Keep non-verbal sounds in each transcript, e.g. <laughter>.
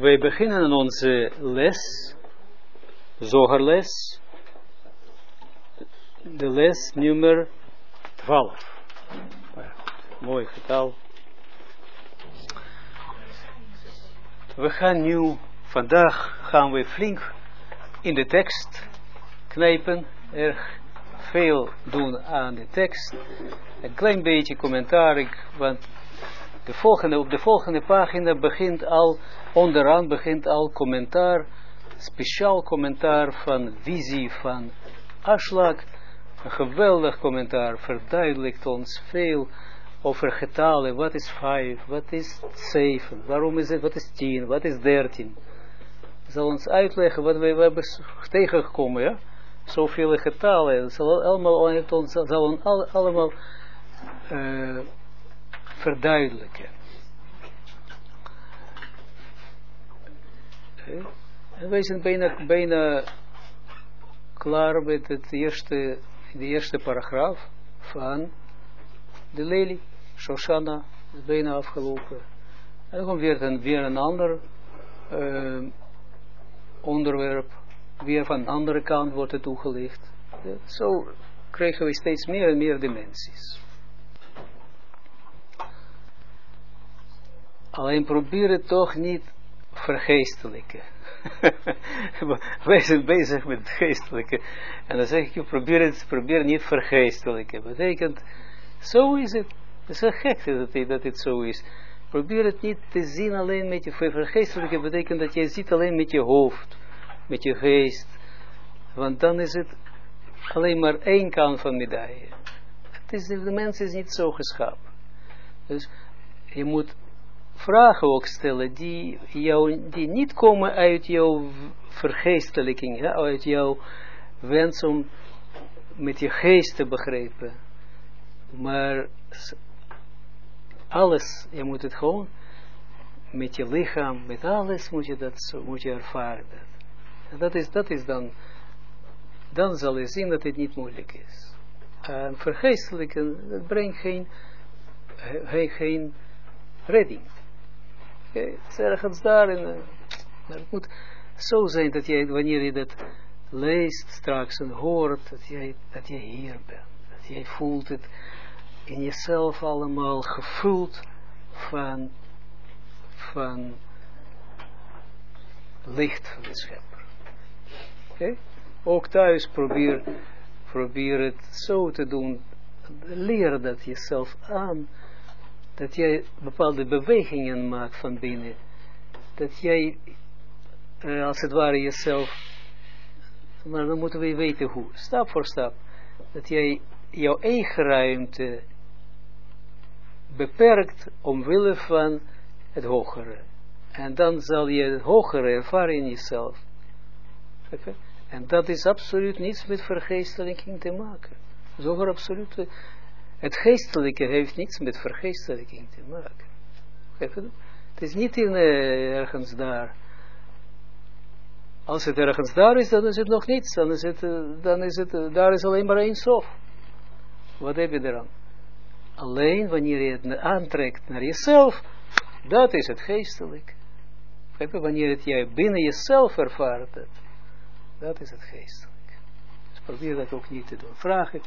Wij beginnen onze les, zogerles, de les nummer 12. Mooi getal. We gaan nu, vandaag gaan we flink in de tekst knijpen, erg veel doen aan de tekst. Een klein beetje commentaar, want de volgende, op de volgende pagina begint al, onderaan begint al commentaar, speciaal commentaar van visie van Aslak. Een geweldig commentaar, verduidelijkt ons veel over getallen, wat is 5, wat is 7, waarom is het, wat is 10, wat is 13. Zal ons uitleggen wat we, we hebben tegengekomen, ja. Zoveel getallen, het zal allemaal, zal allemaal uh, verduidelijken. Okay. En wij zijn bijna, bijna klaar met het eerste, de eerste paragraaf van de lelie. Shoshana is bijna afgelopen. En dan komt weer een, weer een ander uh, onderwerp. Weer van de andere kant wordt het toegelicht. Zo krijgen we steeds meer en meer dimensies. Alleen probeer het toch niet vergeestelijke. <laughs> Wij zijn bezig met het geestelijke. En dan zeg ik, probeer het, probeer niet vergeestelijke. Betekent, zo is het. Het is wel gek dat het zo is. Probeer het niet te zien alleen met je vergeestelijke. betekent dat je ziet alleen met je hoofd. Met je geest. Want dan is het alleen maar één kant van medaille. Het is, de mens is niet zo geschapen. Dus je moet vragen ook stellen die, jou, die niet komen uit jouw vergeestelijking, uit jouw wens om met je geest te begrijpen. Maar alles, je moet het gewoon met je lichaam, met alles moet je dat moet je ervaren. Dat. Dat is, dat is dan, dan zal je zien dat het niet moeilijk is. En vergeestelijken, dat brengt geen, geen redding. Okay, het is ergens daar. En, uh, maar het moet zo zijn dat jij, wanneer je dat leest straks en hoort, dat jij, dat jij hier bent. Dat jij voelt het in jezelf allemaal gevuld van, van licht van de schepper. Oké? Ook thuis probeer, probeer het zo te doen. Leer dat jezelf aan dat jij bepaalde bewegingen maakt van binnen, dat jij uh, als het ware jezelf, maar dan moeten we weten hoe, stap voor stap, dat jij jouw eigen ruimte beperkt omwille van het hogere. En dan zal je het hogere ervaren in jezelf. En dat is absoluut niets met vergeestelijking te maken. Zover absoluut het geestelijke heeft niets met vergeestelijking te maken. Het is niet in, uh, ergens daar. Als het ergens daar is, dan is het nog niets. Dan is het, uh, dan is het uh, daar is alleen maar één sof. Wat heb je eraan? Alleen wanneer je het aantrekt naar jezelf, dat is het geestelijk. Wanneer het jij binnen jezelf ervaart, dat, dat is het geestelijk. Dus probeer dat ook niet te doen. Vragen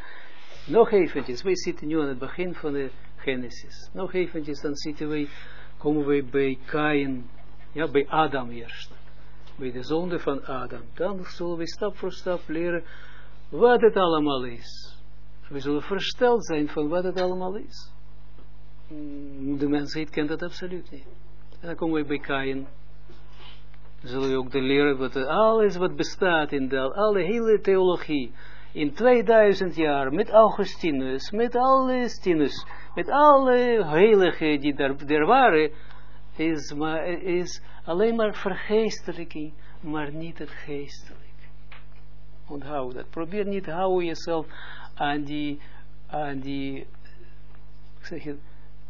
nog eventjes, wij zitten nu aan het begin van de Genesis. Nog eventjes, dan zitten wij, komen wij bij Kain, ja, bij Adam eerst. Bij de zonde van Adam. Dan zullen we stap voor stap leren wat het allemaal is. We zullen versteld zijn van wat het allemaal is. Mm, de mensheid kent dat absoluut niet. En dan komen we bij Kain. Zullen we ook leren wat alles wat bestaat in de alle hele theologie in 2000 jaar met Augustinus, met alle Stinus, met alle heiligen die er waren, is, maar, is alleen maar vergeestelijking, maar niet het geestelijk. Onthoud dat. Probeer niet houden jezelf aan die, aan die, zeg het,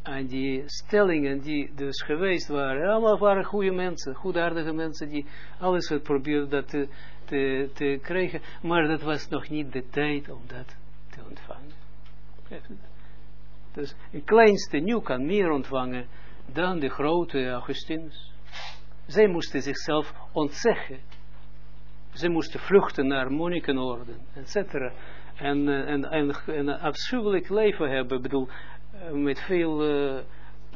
aan die stellingen die dus geweest waren. Allemaal waren goede mensen, goedaardige mensen die alles probeerden dat te, krijgen, maar dat was nog niet de tijd om dat te ontvangen. Dus een kleinste nu kan meer ontvangen dan de grote Augustinus. zij moesten zichzelf ontzeggen. Ze moesten vluchten naar monnikenorden, etc. En, uh, en, en, en, een afschuwelijk leven hebben, bedoel, uh, met veel uh,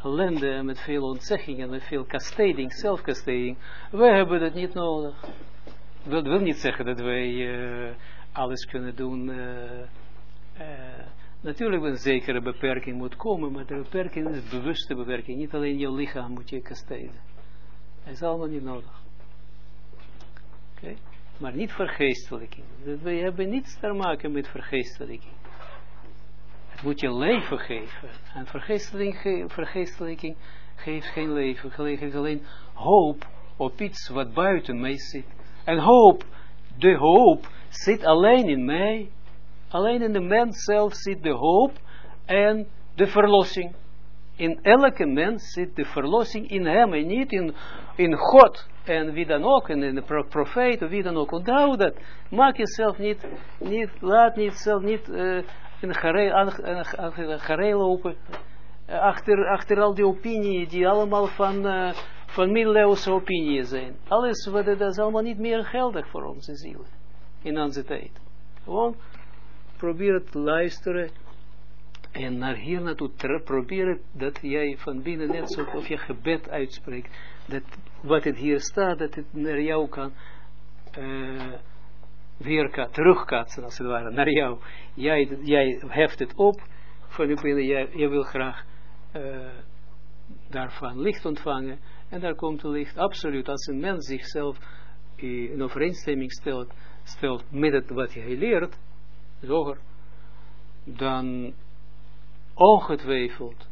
ellende, met veel ontzeggingen, met veel kasteding, zelfkasteding. Wij hebben dat niet nodig. Dat wil niet zeggen dat wij alles kunnen doen. natuurlijk een zekere beperking moet komen, maar de beperking is bewuste beperking. Niet alleen je lichaam moet je kasteden. Dat is allemaal niet nodig. Maar niet vergeestelijking. We hebben niets te maken met vergeestelijking. Het moet je leven geven. En vergeestelijking, vergeestelijking geeft geen leven. Geeft alleen hoop op iets wat buiten mij zit. En hoop, de hoop zit alleen in mij. Alleen in de mens zelf zit de hoop en de verlossing. In elke mens zit de verlossing in hem en niet in, in God en wie dan ook, en in de profeet of wie dan ook. Onthoud dat. Maak jezelf niet, niet laat niet uh, in gareel lopen. Achter, achter al die opinie die allemaal van, uh, van middeleeuwse opinie zijn. Alles wat dat is allemaal niet meer geldig voor onze ziel. In onze tijd. Gewoon probeer te luisteren en naar hier naartoe proberen dat jij van binnen net zo of je gebed uitspreekt. Dat wat het hier staat, dat het naar jou kan uh, weer als het ware, naar jou. Jij, jij heft het op van binnen, jij, jij wil graag uh, daarvan licht ontvangen. En daar komt het licht, absoluut. Als een mens zichzelf in overeenstemming stelt, stelt met het wat hij leert, zoger, dan ongetwijfeld,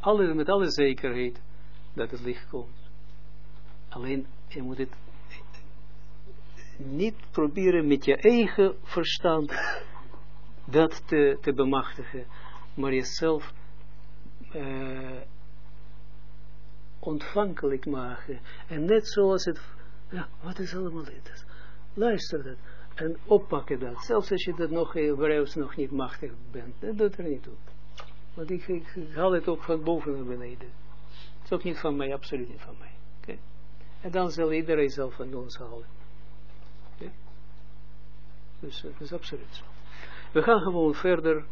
alle, met alle zekerheid, dat het licht komt. Alleen, je moet het niet proberen met je eigen verstand dat te, te bemachtigen, maar jezelf uh, ontvankelijk maken. En net zoals het, ja, wat is allemaal dit? Luister dat en oppakken dat. Zelfs als je dat nog Hebreeuws nog niet machtig bent, dat doet er niet toe. Want ik, ik, haal het ook van boven naar beneden. Het is ook niet van mij, absoluut niet van mij. En dan zal iedereen zelf van ons halen. Dus dat is absoluut zo. We gaan gewoon verder.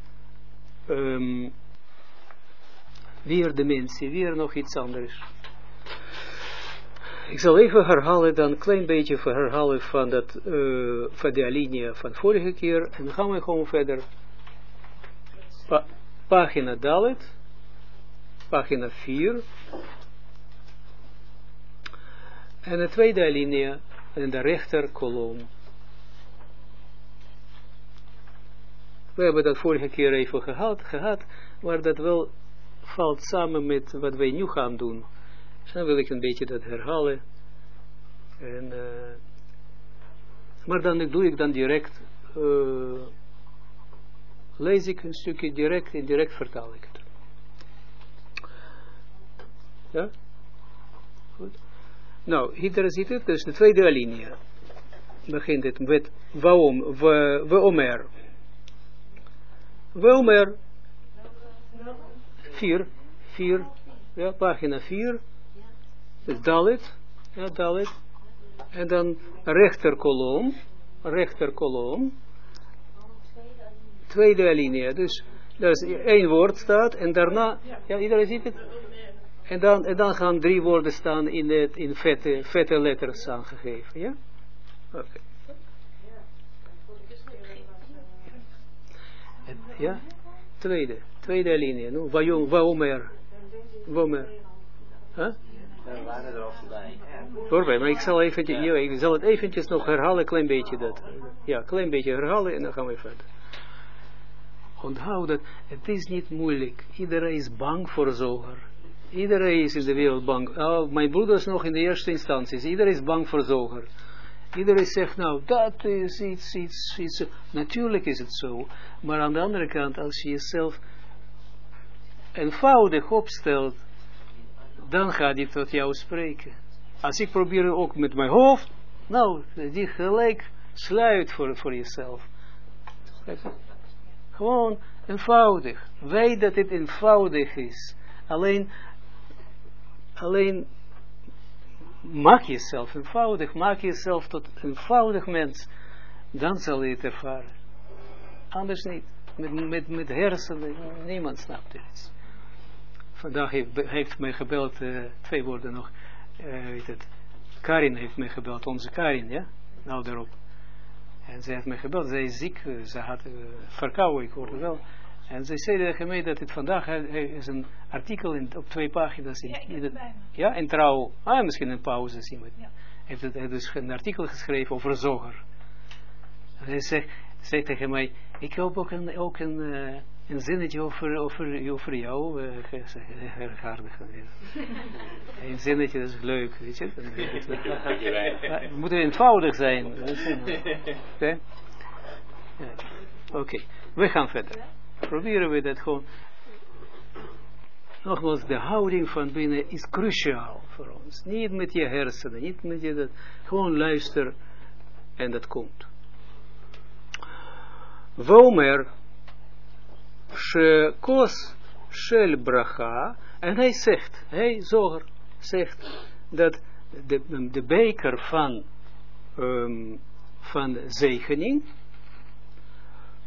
Um, weer dimensie, weer nog iets anders. Ik zal even herhalen, dan een klein beetje herhalen van, dat, uh, van de alinea van vorige keer. En dan gaan we gewoon verder. Pa pagina Dalet, pagina 4. En de tweede alinea in de rechter kolom. We hebben dat vorige keer even gehad, gehad, maar dat wel valt samen met wat wij nu gaan doen. Dus dan wil ik een beetje dat herhalen. En, uh, maar dan doe ik dan direct uh, lees ik een stukje direct en direct vertaal ik het. Ja? Goed. Nou, hier zit het, dus de tweede alinea. Begint het met waarom, we omer. We omer. Vier, vier, ja, pagina vier. Dus Dalit, ja, Dalit. En dan rechterkolom, rechterkolom tweede alinea. Dus er is één woord staat en daarna, ja, iedereen ziet het? En dan, en dan gaan drie woorden staan in, het, in vette, vette letters aangegeven, ja? Oké. Ja, tweede, tweede alinea. Nu, waarom, waarom er? Waarom er? Huh? waren er voorbij. Voorbij, maar ik zal, eventjes, ja. ik zal het eventjes nog herhalen, een klein beetje dat. Ja, een klein beetje herhalen en dan gaan we verder. Onthoud dat, het is niet moeilijk. Iedereen is bang voor zoger. Iedereen is in de wereld bang. Oh, mijn broeders nog in de eerste instantie. Iedereen is bang voor zoger. Iedereen zegt, nou, dat is iets, iets, iets. Natuurlijk is het zo. Maar aan de andere kant, als je jezelf eenvoudig opstelt, dan gaat hij tot jou spreken. Als ik probeer ook met mijn hoofd, nou, die gelijk sluit voor, voor jezelf. Gewoon eenvoudig. Weet dat het eenvoudig is. Alleen, alleen maak jezelf eenvoudig, maak jezelf tot een eenvoudig mens, dan zal je het ervaren. Anders niet. Met, met, met hersenen, niemand snapt het. Vandaag heeft, heeft mij gebeld, uh, twee woorden nog, uh, weet het, Karin heeft mij gebeld, onze Karin, ja, nou daarop. En ze heeft mij gebeld, zij is ziek, eh, ze had uh, verkouden, ik hoorde wel. En zij zei tegen mij dat het vandaag is een artikel in, op twee pagina's in, ja, in, het, ja, in trouw, ah, misschien een pauze zien we. Ja. Heeft het, heeft dus een artikel geschreven over zoger. En hij zegt, zei tegen mij, ik hoop ook een, ook een, een zinnetje over, over, over jou, uh, erg aardig. een zinnetje, dat is leuk, weet je. <laughs> we moeten eenvoudig zijn. <laughs> Oké, okay. we gaan verder. Proberen we dat gewoon. Nogmaals, de houding van binnen is cruciaal voor ons. Niet met je hersenen, niet met je dat. Gewoon luister en dat komt. Womer, Shekos Shel Bracha, en hij zegt, hij zoger zegt dat de, de beker van, um, van zegening,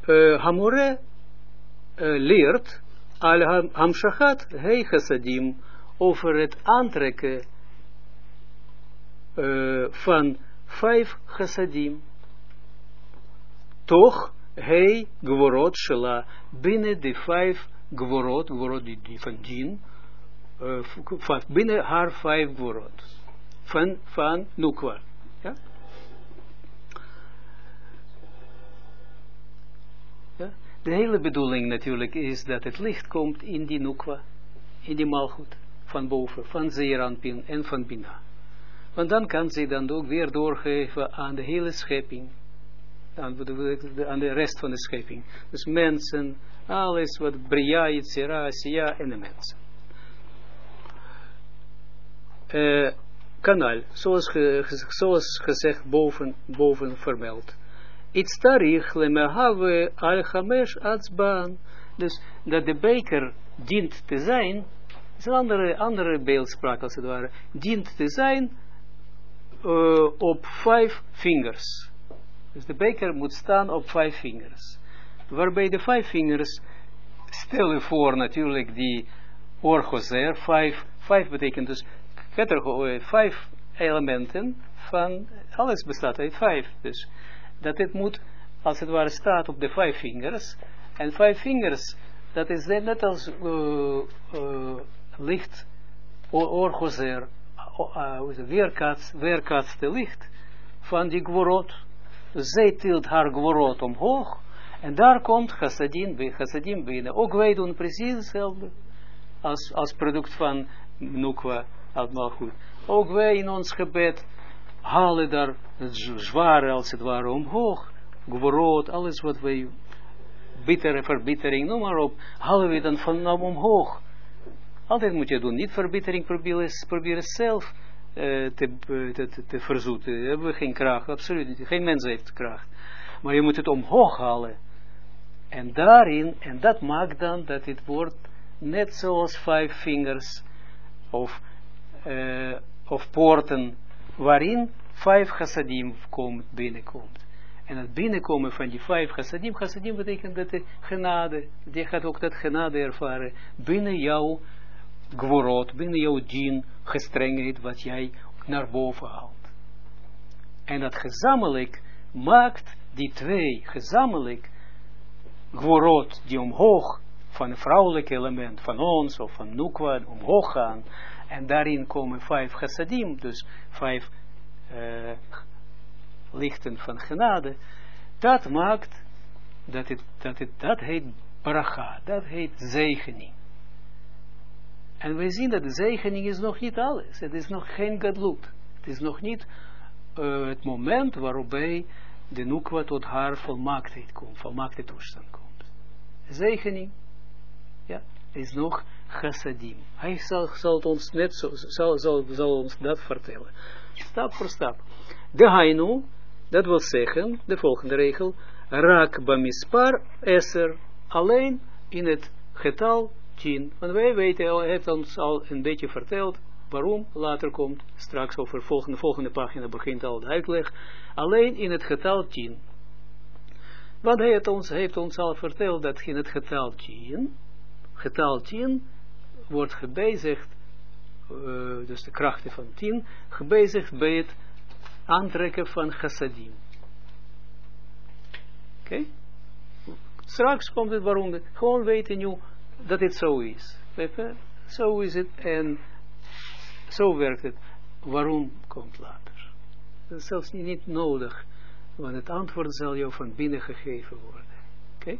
uh, Hamore leert al Hamshachat Hei Chassadim over het aantrekken van vijf chassadim. Toch, hij gworot shela, binnen de vijf gworot, gworot die, van dien, uh, binnen haar vijf gworot, van, van Nukwa. Ja? De hele bedoeling natuurlijk is dat het licht komt in die Nukwa, in die malgoed, van boven, van Zeeranpin en van Bina. Want dan kan ze dan ook weer doorgeven aan de hele schepping. Aan aan de rest van de schepping. Dus mensen, alles wat Bria, Yitzira, Asiya en de mensen. Uh, kanaal, zoals, zoals gezegd boven, boven vermeld. Iets tarich lemehave al chamesh atzbaan. Dus dat de beker dient te zijn, is een andere, andere beeldspraak als het ware, dient te zijn uh, op vijf vingers. Dus de beker moet staan op vijf vingers. Waarbij de vijf vingers, stel je voor natuurlijk die orgozer, vijf, vijf betekent dus vijf elementen van, alles bestaat uit vijf. Dus dat het moet, als het ware, staat op de vijf vingers. En vijf vingers, dat is net als uh, uh, licht, orgozer, uh, weerkaats, weerkaatste licht van die gworot. Zij tilt haar gworot omhoog. En daar komt chassadim, chassadim binnen. Ook wij doen precies hetzelfde. Als, als product van Nukwa, goed. Ook wij in ons gebed halen daar het zware als het ware omhoog. Gworot, alles wat wij, bittere verbittering, noem maar op, halen we dan van omhoog. Altijd moet je doen, niet verbittering proberen, proberen zelf uh, te, te, te, verzoeten. We hebben geen kracht, absoluut niet. Geen mens heeft kracht. Maar je moet het omhoog halen. En daarin, en dat maakt dan dat het wordt net zoals vijf vingers of, uh, of poorten, waarin vijf chassadim komt, binnenkomt. En het binnenkomen van die vijf chassadim, chassadim betekent dat de genade, je gaat ook dat genade ervaren, binnen jou gworot, binnen jouw dien, gestrengheid, wat jij naar boven haalt. En dat gezamenlijk maakt die twee gezamenlijk gworot die omhoog van een vrouwelijk element van ons of van Nukwa omhoog gaan. En daarin komen vijf chassadim, dus vijf uh, lichten van genade. Dat maakt dat het, dat het, dat heet bracha, dat heet zegening. En wij zien dat de zegening is nog niet alles. Het is nog geen gadlut. Het is nog niet uh, het moment waarbij de nukwa tot haar volmaaktheid komt, volmaakte toestand komt. Zegening, ja, is nog chassadim. Hij zal, zal ons net zal, zal, zal ons dat vertellen. Stap voor stap. De hainu, dat wil zeggen, de volgende regel, raak bamispar eser, alleen in het getal 10. Want wij weten, hij heeft ons al een beetje verteld, Waarom? Later komt, straks over volgende, volgende pagina begint al de uitleg. Alleen in het getal 10. Want hij heeft ons, heeft ons al verteld dat in het getal 10, getal 10 wordt gebezigd, uh, dus de krachten van 10, gebezigd bij het aantrekken van chassadim. Oké? Straks komt het waarom, gewoon weten nu dat het zo is. Zo is het en zo werkt het. Waarom komt later? Dat is zelfs niet nodig, want het antwoord zal jou van binnen gegeven worden. Oké?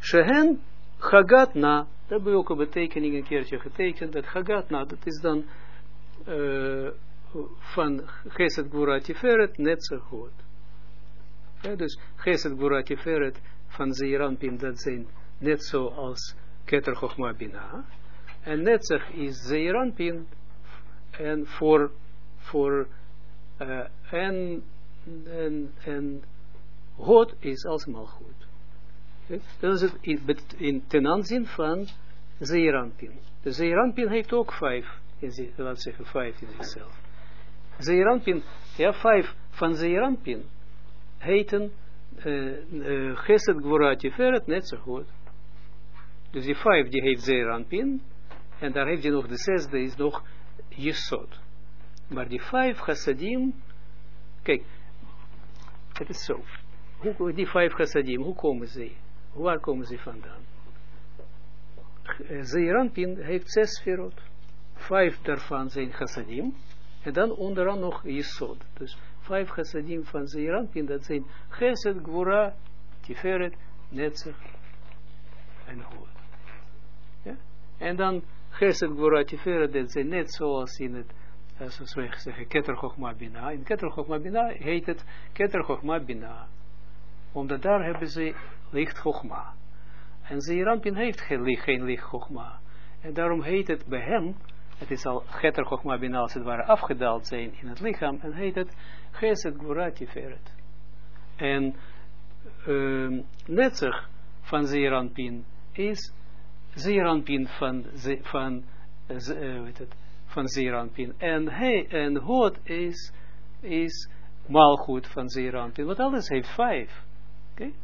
Shehen Chagat na, dat hebben we ook een betekening een keertje getekend, dat Chagat na, dat is dan uh, van Geset Gvura Tiferet net zo goed. Ja, dus Geset Gvura Tiferet van Zeeranpin, dat zijn net zo als Keter Chochma Bina. En netzig is Zeeranpin en voor, voor uh, en, en, en God is alsmaar goed. Dat is het in, ten aanzien van Zeeranpin. De Zeeranpin heeft ook vijf, laat zeggen vijf in zichzelf. Zeeranpin, ja vijf van Zeeranpin heten uh, Geset Gvura Tiferet net zo goed. Dus die vijf die heeft Zeeranpin en daar heeft hij nog de zesde is nog Jesod. Maar die vijf chassadim, kijk, het is zo. Hoe, die vijf chassadim, hoe komen ze? Waar komen ze vandaan? Zeeranpin heeft zes sferot. Vijf daarvan zijn chassadim. En dan onderaan nog Jesod. Dus vijf chassadim van Zeeranpin, dat zijn Chesed, Gwura, Tiferet, Netzach en Hoed. En dan Chesed, Gwura, Tiferet, dat zijn net zoals in het, zoals wij zeggen, Keter Bina. In Keter Bina heet het Keter Bina. Omdat daar hebben ze licht Chochma. En Zeerampin heeft geen licht, geen licht. En daarom heet het bij hem, het is al Getter Chochma Bina als het ware afgedaald zijn in het lichaam, en heet het Geset Gwura Tiferet. En uh, netzig van Zeerampin is Zeeranpin van, van, uh, weet het, van Zeeranpin. En hij en God is, is maalgoed van Zeeranpin. Want alles heeft vijf. Oké? Okay?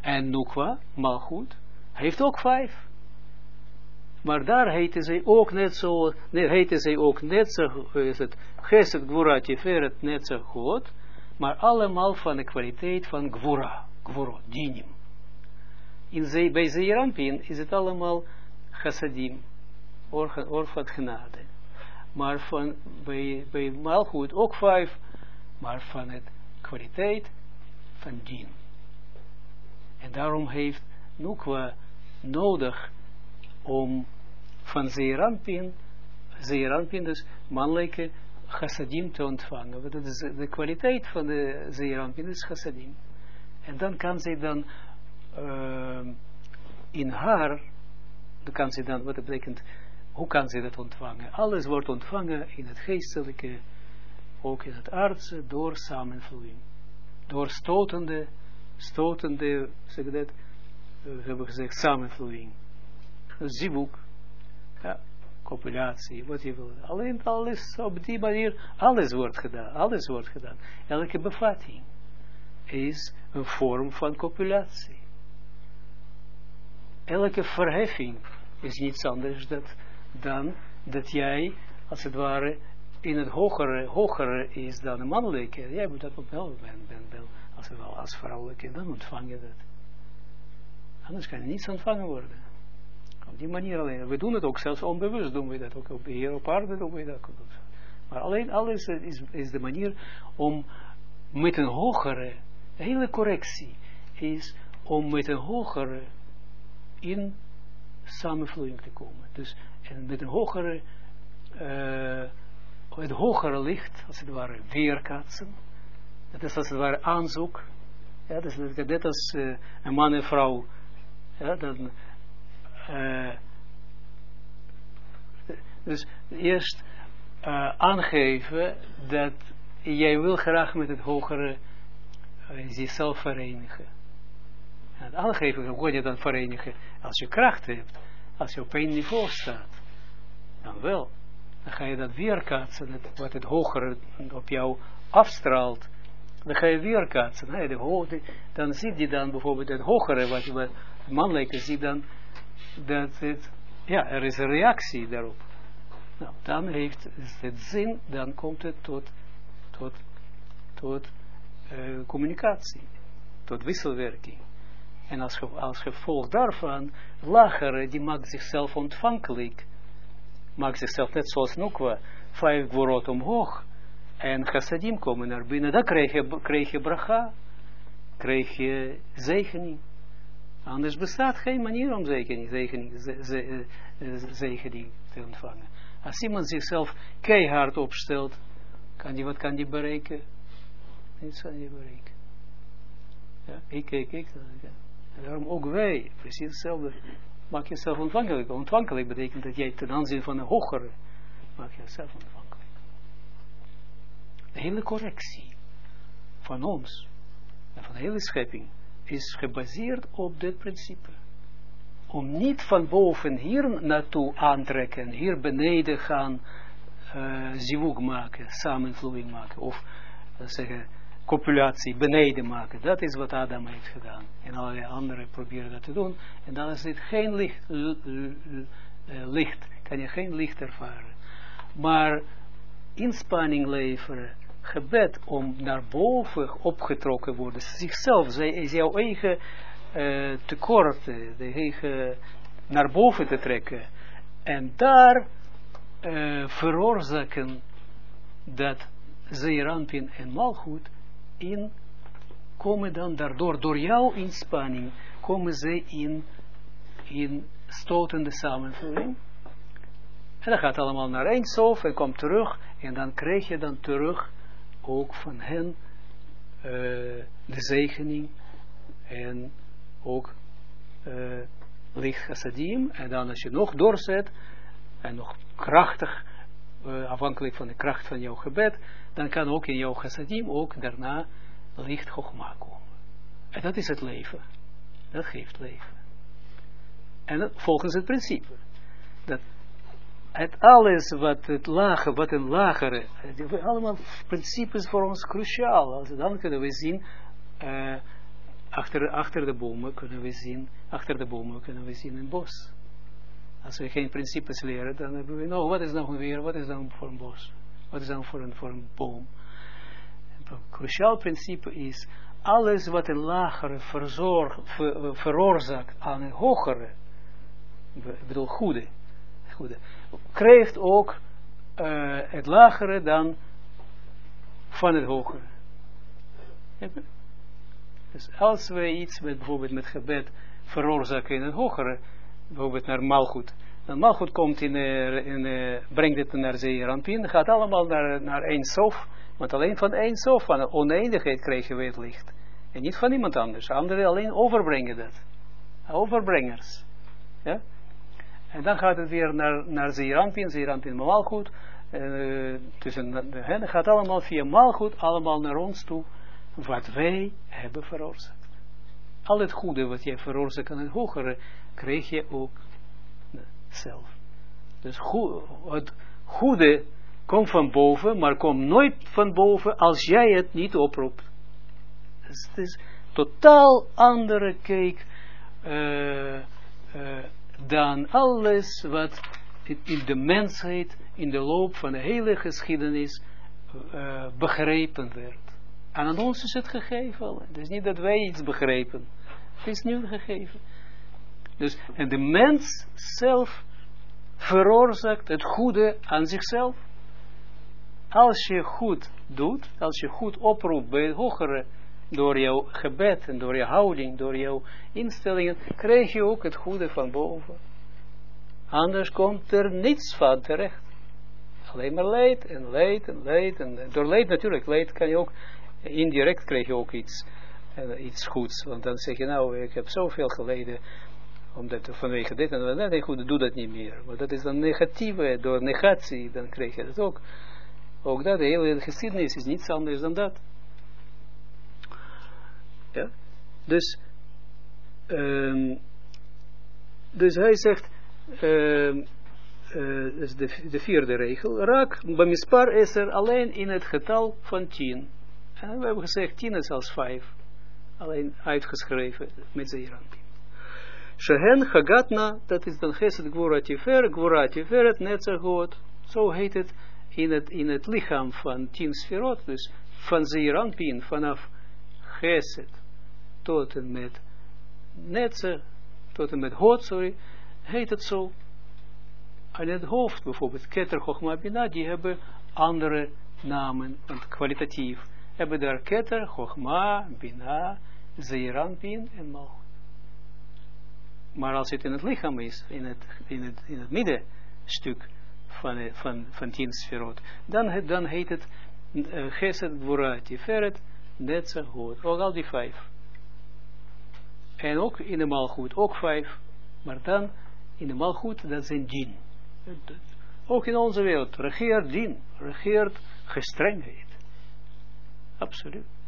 En Nukwa, maalgoed, heeft ook vijf. Maar daar heten zij ook net zo, nee, heten zij ook net zo, is het, Geset Gwura Tiferet net zo goed, maar allemaal van de kwaliteit van Gwura, Gwura, dinim in ze, bij Zeerampin is het allemaal chassadim, orfat genade. Maar van, bij, bij Malchut ook vijf, maar van het kwaliteit van dien. En daarom heeft Nukwa nodig om van Zeerampin, Zeerampin dus mannelijke chassadim te ontvangen. Want dat is de kwaliteit van de Zeerampin is chassadim. En dan kan zij dan uh, in haar, dan kan ze dan, wat betekent, hoe kan ze dat ontvangen? Alles wordt ontvangen in het geestelijke, ook in het aardse, door samenvloeiing. Door stotende, stotende, zeg dat, uh, we hebben gezegd, samenvloeiing. Zivuk, ja, copulatie, wat je wil. Alleen alles op die manier, alles wordt gedaan, alles wordt gedaan. Elke bevatting is een vorm van copulatie elke verheffing is niets anders dan dat jij, als het ware, in het hogere, hogere is dan een mannelijke. Jij moet dat wel, ben, ben, als, als vrouwelijke, dan ontvang je dat. Anders kan je niets ontvangen worden. Op die manier alleen. We doen het ook zelfs onbewust, doen we dat ook op, hier op aarde, doen we dat. Maar alleen alles is, is de manier om met een hogere, hele correctie is om met een hogere in samenvloeiing te komen. Dus en met een hogere, het hogere licht, als het ware, weerkaatsen. Dat is als het ware aanzoek. Ja, dat is net als uh, een man en vrouw. Ja, dan, uh, dus eerst aangeven dat jij wil graag met het hogere jezelf verenigen. En hoe word je dan verenigen? Als je kracht hebt, als je op één niveau staat, dan wel. dan ga je dat weerkaatsen, wat het hogere op jou afstraalt, dan ga je weerkaatsen. De dan ziet je dan bijvoorbeeld het hogere, wat je mannelijke ziet dan, dat het, ja, er is een reactie daarop. Nou, dan heeft het zin, dan komt het tot, tot, tot uh, communicatie, tot wisselwerking. En als, als gevolg daarvan, lagere, die maakt zichzelf ontvankelijk. Maakt zichzelf net zoals Nukwa, vijf gworot omhoog. En chassadim komen naar binnen. Dan krijg je, krijg je bracha. Krijg je zegening. Anders bestaat geen manier om zegening, zegening, ze, eh, zegening te ontvangen. Als iemand zichzelf keihard opstelt, kan die, wat kan die bereiken? Niets kan die bereiken. Ja, ik, ik, ik. En daarom ook wij, precies hetzelfde. Maak jezelf ontvankelijk. Ontvankelijk betekent dat jij ten aanzien van een hogere, maak jezelf ontvankelijk. De hele correctie van ons en van de hele schepping is gebaseerd op dit principe. Om niet van boven hier naartoe aantrekken, hier beneden gaan, uh, maken, samenvloeiing maken, of uh, zeggen, copulatie beneden maken. Dat is wat Adam heeft gedaan. En allerlei anderen proberen dat te doen. En dan is dit geen licht, eh, licht. Kan je geen licht ervaren. Maar inspanning leveren, gebed om naar boven opgetrokken worden. Zichzelf, zij is jouw eigen uh, tekort, de eigen naar boven te trekken. En daar veroorzaken dat Zeeranpin en Malgoed in, komen dan daardoor, door jouw inspanning, komen ze in, in stotende samenvulling. En dat gaat allemaal naar Eindsof en komt terug. En dan krijg je dan terug ook van hen uh, de zegening en ook uh, licht chassadim. En dan als je nog doorzet en nog krachtig, uh, afhankelijk van de kracht van jouw gebed, dan kan ook in jouw chassadim ook daarna licht chogma komen. En dat is het leven. Dat geeft leven. En volgens het principe. Dat het alles wat het lage, wat een lagere, allemaal principes voor ons cruciaal. Also dan kunnen we zien, uh, achter, achter de bomen kunnen we zien, achter de bomen kunnen we zien een bos. Als we geen principes leren, dan hebben we, nou, wat is nou weer, wat is dan voor een bos? Wat is dan voor een, voor een boom? Een cruciaal principe is, alles wat een lagere verzorg, ver, veroorzaakt aan een hogere, ik bedoel goede, goede krijgt ook uh, het lagere dan van het hogere. Dus als we iets met bijvoorbeeld met gebed veroorzaken in het hogere, bijvoorbeeld naar malgoed, dan malgoed komt in, uh, in uh, brengt het naar Zeeranpin, gaat allemaal naar, naar één sof, want alleen van één sof, van de oneindigheid krijgen we het licht. En niet van iemand anders. Anderen alleen overbrengen dat. Overbrengers. Ja? En dan gaat het weer naar, naar Zeeranpin, Zeeranpin Malgoed. Uh, tussen gaat allemaal via Malgoed, allemaal naar ons toe, wat wij hebben veroorzaakt. Al het goede wat jij veroorzaakt aan het hogere, krijg je ook zelf. Dus het goede komt van boven, maar komt nooit van boven als jij het niet oproept. Dus het is totaal andere kijk uh, dan alles wat in de mensheid in de loop van de hele geschiedenis uh, begrepen werd. En aan ons is het gegeven. Het is niet dat wij iets begrepen. Het is nu gegeven. Dus, en de mens zelf veroorzaakt het goede aan zichzelf. Als je goed doet, als je goed oproept bij het hogere, door jouw gebed en door je houding, door jouw instellingen, krijg je ook het goede van boven. Anders komt er niets van terecht. Alleen maar leid en leid en leid. En door leid natuurlijk, leid kan je ook, indirect krijg je ook iets, iets goeds. Want dan zeg je nou, ik heb zoveel geleden, omdat vanwege dit en dat, goed, doe dat niet meer. Maar dat is dan negatieve, door negatie, dan krijg je dat ook. Ook dat, de hele geschiedenis is niets anders dan dat. Ja? Dus, um, dus hij zegt, um, uh, de, de vierde regel, rak, bamispar is er alleen in het getal van tien. En we hebben gezegd, tien is als vijf. Alleen uitgeschreven met zeeranpin. Shehen Hagatna, dat is dan Gesed Gwura Tifer, Gwura Tiferet Netzagot. Zo heet het in het, in het lichaam van tien sferot, dus van Zeeranpin, vanaf Gesed tot en met Netzer, tot en met Hot, sorry, heet het zo. En het hoofd bijvoorbeeld, Keter, Chochma, Bina, die hebben andere namen, want kwalitatief, hebben daar Keter, Chochma, Bina, Zeeranpin en Malchut. Maar als het in het lichaam is, in het, in het, in het middenstuk van, van, van tien sferot, dan, dan heet het uh, Gesed, Gvura, Tiferet, Netzer, Goed. Ook al die vijf. En ook in de malgoed, ook vijf. Maar dan in de malgoed, dat zijn dien. Ook in onze wereld, regeert dien, regeert gestrengheid. Absoluut.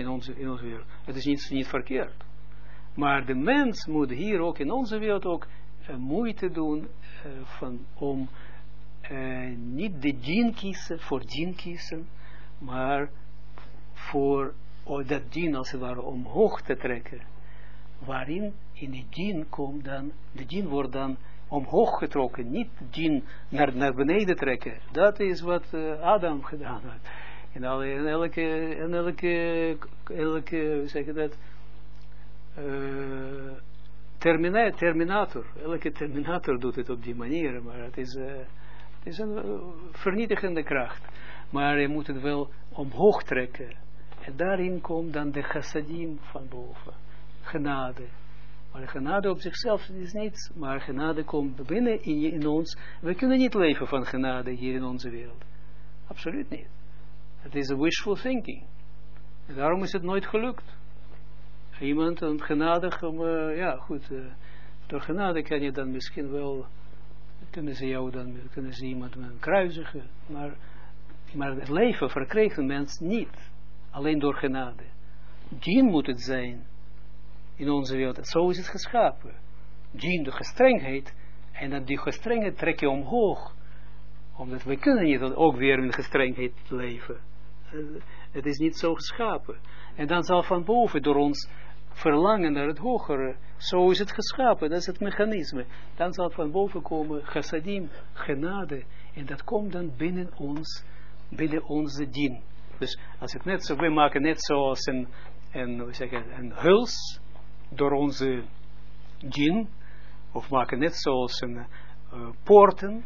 In onze, in onze wereld. Het is niet, niet verkeerd. Maar de mens moet hier ook in onze wereld ook uh, moeite doen uh, van, om uh, niet de dien kiezen, voor dien kiezen, maar voor oh, dat dien als het ware omhoog te trekken. Waarin in de dien komt dan, de dien wordt dan omhoog getrokken, niet dien naar, naar beneden trekken. Dat is wat Adam gedaan had. En, alle, elke, elke, elke, zeg je dat, termina Terminator. Elke Terminator doet het op die manier, maar het is, uh, het is een uh, vernietigende kracht. Maar je moet het wel omhoog trekken. En daarin komt dan de chassadim van boven. Genade. Maar genade op zichzelf is niets, maar genade komt binnen in, in ons. We kunnen niet leven van genade hier in onze wereld. Absoluut niet. Het is wishful thinking. En daarom is het nooit gelukt iemand een genadig, om, uh, ja goed, uh, door genade kan je dan misschien wel, kunnen ze jou dan, kunnen ze iemand kruisigen, maar, maar het leven verkrijgt een mens niet, alleen door genade. Dien moet het zijn, in onze wereld, zo is het geschapen. Dien, de gestrengheid, en dat die gestrengheid trek je omhoog, omdat we kunnen niet ook weer in gestrengheid leven. Het is niet zo geschapen. En dan zal van boven door ons verlangen naar het hogere. Zo is het geschapen, dat is het mechanisme. Dan zal van boven komen chassadim, genade. En dat komt dan binnen ons, binnen onze dien. Dus als het net zo, we maken net zoals een, een, een huls door onze dien. Of maken net zoals een uh, poorten.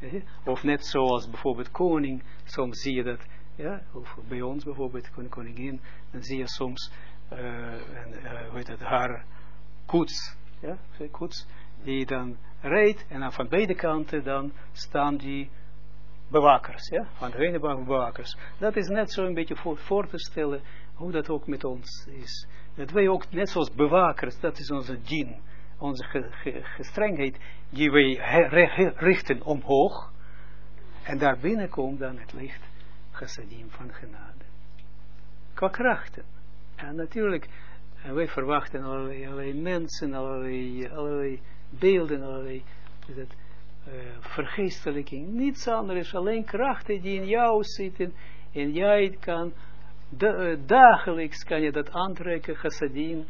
Eh, of net zoals bijvoorbeeld koning. Soms zie je dat, ja, of bij ons bijvoorbeeld, koningin. Dan zie je soms uh, en, uh, hoe heet het, haar koets, ja, die dan rijdt, en dan van beide kanten dan staan die bewakers, ja, van de ene bewakers. Dat is net zo een beetje voor, voor te stellen, hoe dat ook met ons is. Dat wij ook, net zoals bewakers, dat is onze dien, onze ge, ge, gestrengheid, die wij richten omhoog, en daar binnenkomt dan het licht, chassadim van genade. Qua krachten. En natuurlijk, en wij verwachten allerlei, allerlei mensen, allerlei, allerlei beelden, allerlei dat, uh, vergeestelijking. Niets anders, alleen krachten die in jou zitten. En jij kan, uh, dagelijks kan je dat aantrekken, chassadim,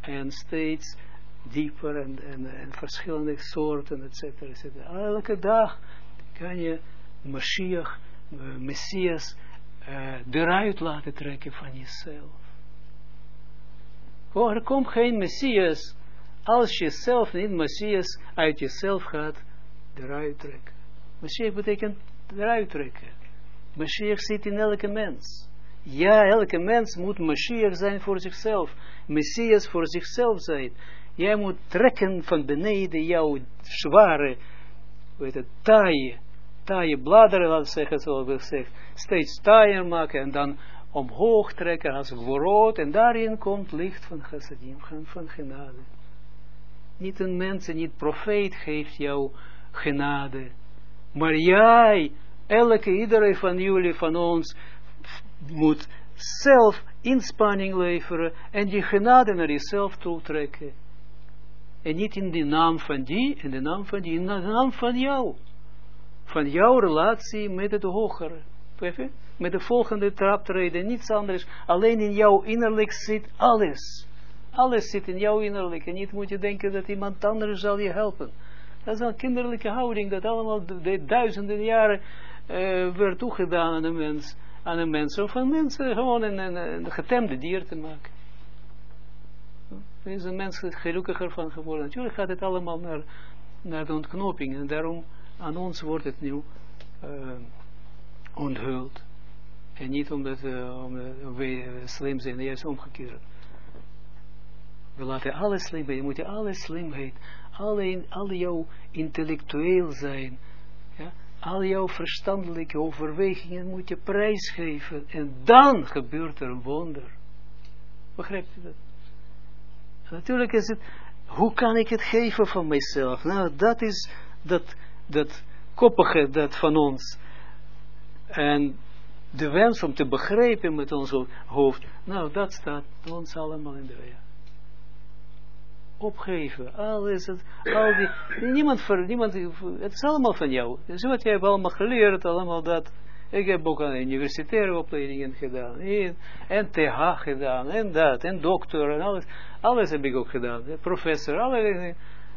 en steeds dieper en, en, en verschillende soorten, et cetera, et cetera. Elke dag kan je Mashiach, uh, Messias, uh, eruit laten trekken van jezelf. Oh, er komt geen Messias als je zelf niet Messias uit jezelf gaat eruit trekken. Messias betekent eruit trekken. Messias zit in elke mens. Ja, elke mens moet Messias zijn voor zichzelf. Messias voor zichzelf zijn. Jij moet trekken van beneden jouw zware, weet het, taaie, taaie bladeren, laten zeggen, zoals we gezegd, steeds taaier maken en dan omhoog trekken als worot, en daarin komt licht van chassadim, van genade. Niet een mens en niet profeet geeft jou genade, maar jij, elke, iedereen van jullie, van ons, moet zelf inspanning leveren en die genade naar jezelf toetrekken. En niet in de naam van die, in de naam van die, in de naam van jou. Van jouw relatie met het hogere. Met de volgende traptreden, niets anders. Alleen in jouw innerlijk zit alles. Alles zit in jouw innerlijk. En niet moet je denken dat iemand anders zal je helpen. Dat is een kinderlijke houding, dat allemaal de, duizenden jaren uh, werd toegedaan aan een mens. Aan een mens, of van mensen gewoon een, een, een getemde dier te maken. Er is een mens gelukkiger van geworden. Natuurlijk gaat het allemaal naar, naar de ontknoping. En daarom aan ons wordt het nu uh, onthuld. En niet omdat, uh, omdat we slim zijn, juist omgekeerd. We laten alles slim, je moet alle slimheid, alle, alle jouw intellectueel zijn, ja, al jouw verstandelijke overwegingen moet je prijsgeven. En dan gebeurt er een wonder. Begrijpt u dat? Natuurlijk is het, hoe kan ik het geven van mijzelf? Nou, dat is dat, dat koppige dat van ons. En de wens om te begrijpen met ons hoofd, nou, dat staat ons allemaal in de weg. Opgeven, alles, het, al die, niemand, voor, niemand, het is allemaal van jou. Dus wat jij hebt allemaal geleerd, allemaal dat, ik heb ook aan universitaire opleidingen gedaan. En, TH gedaan. En dat. En dokter. En alles. Alles heb ik ook gedaan. Professor. Alles,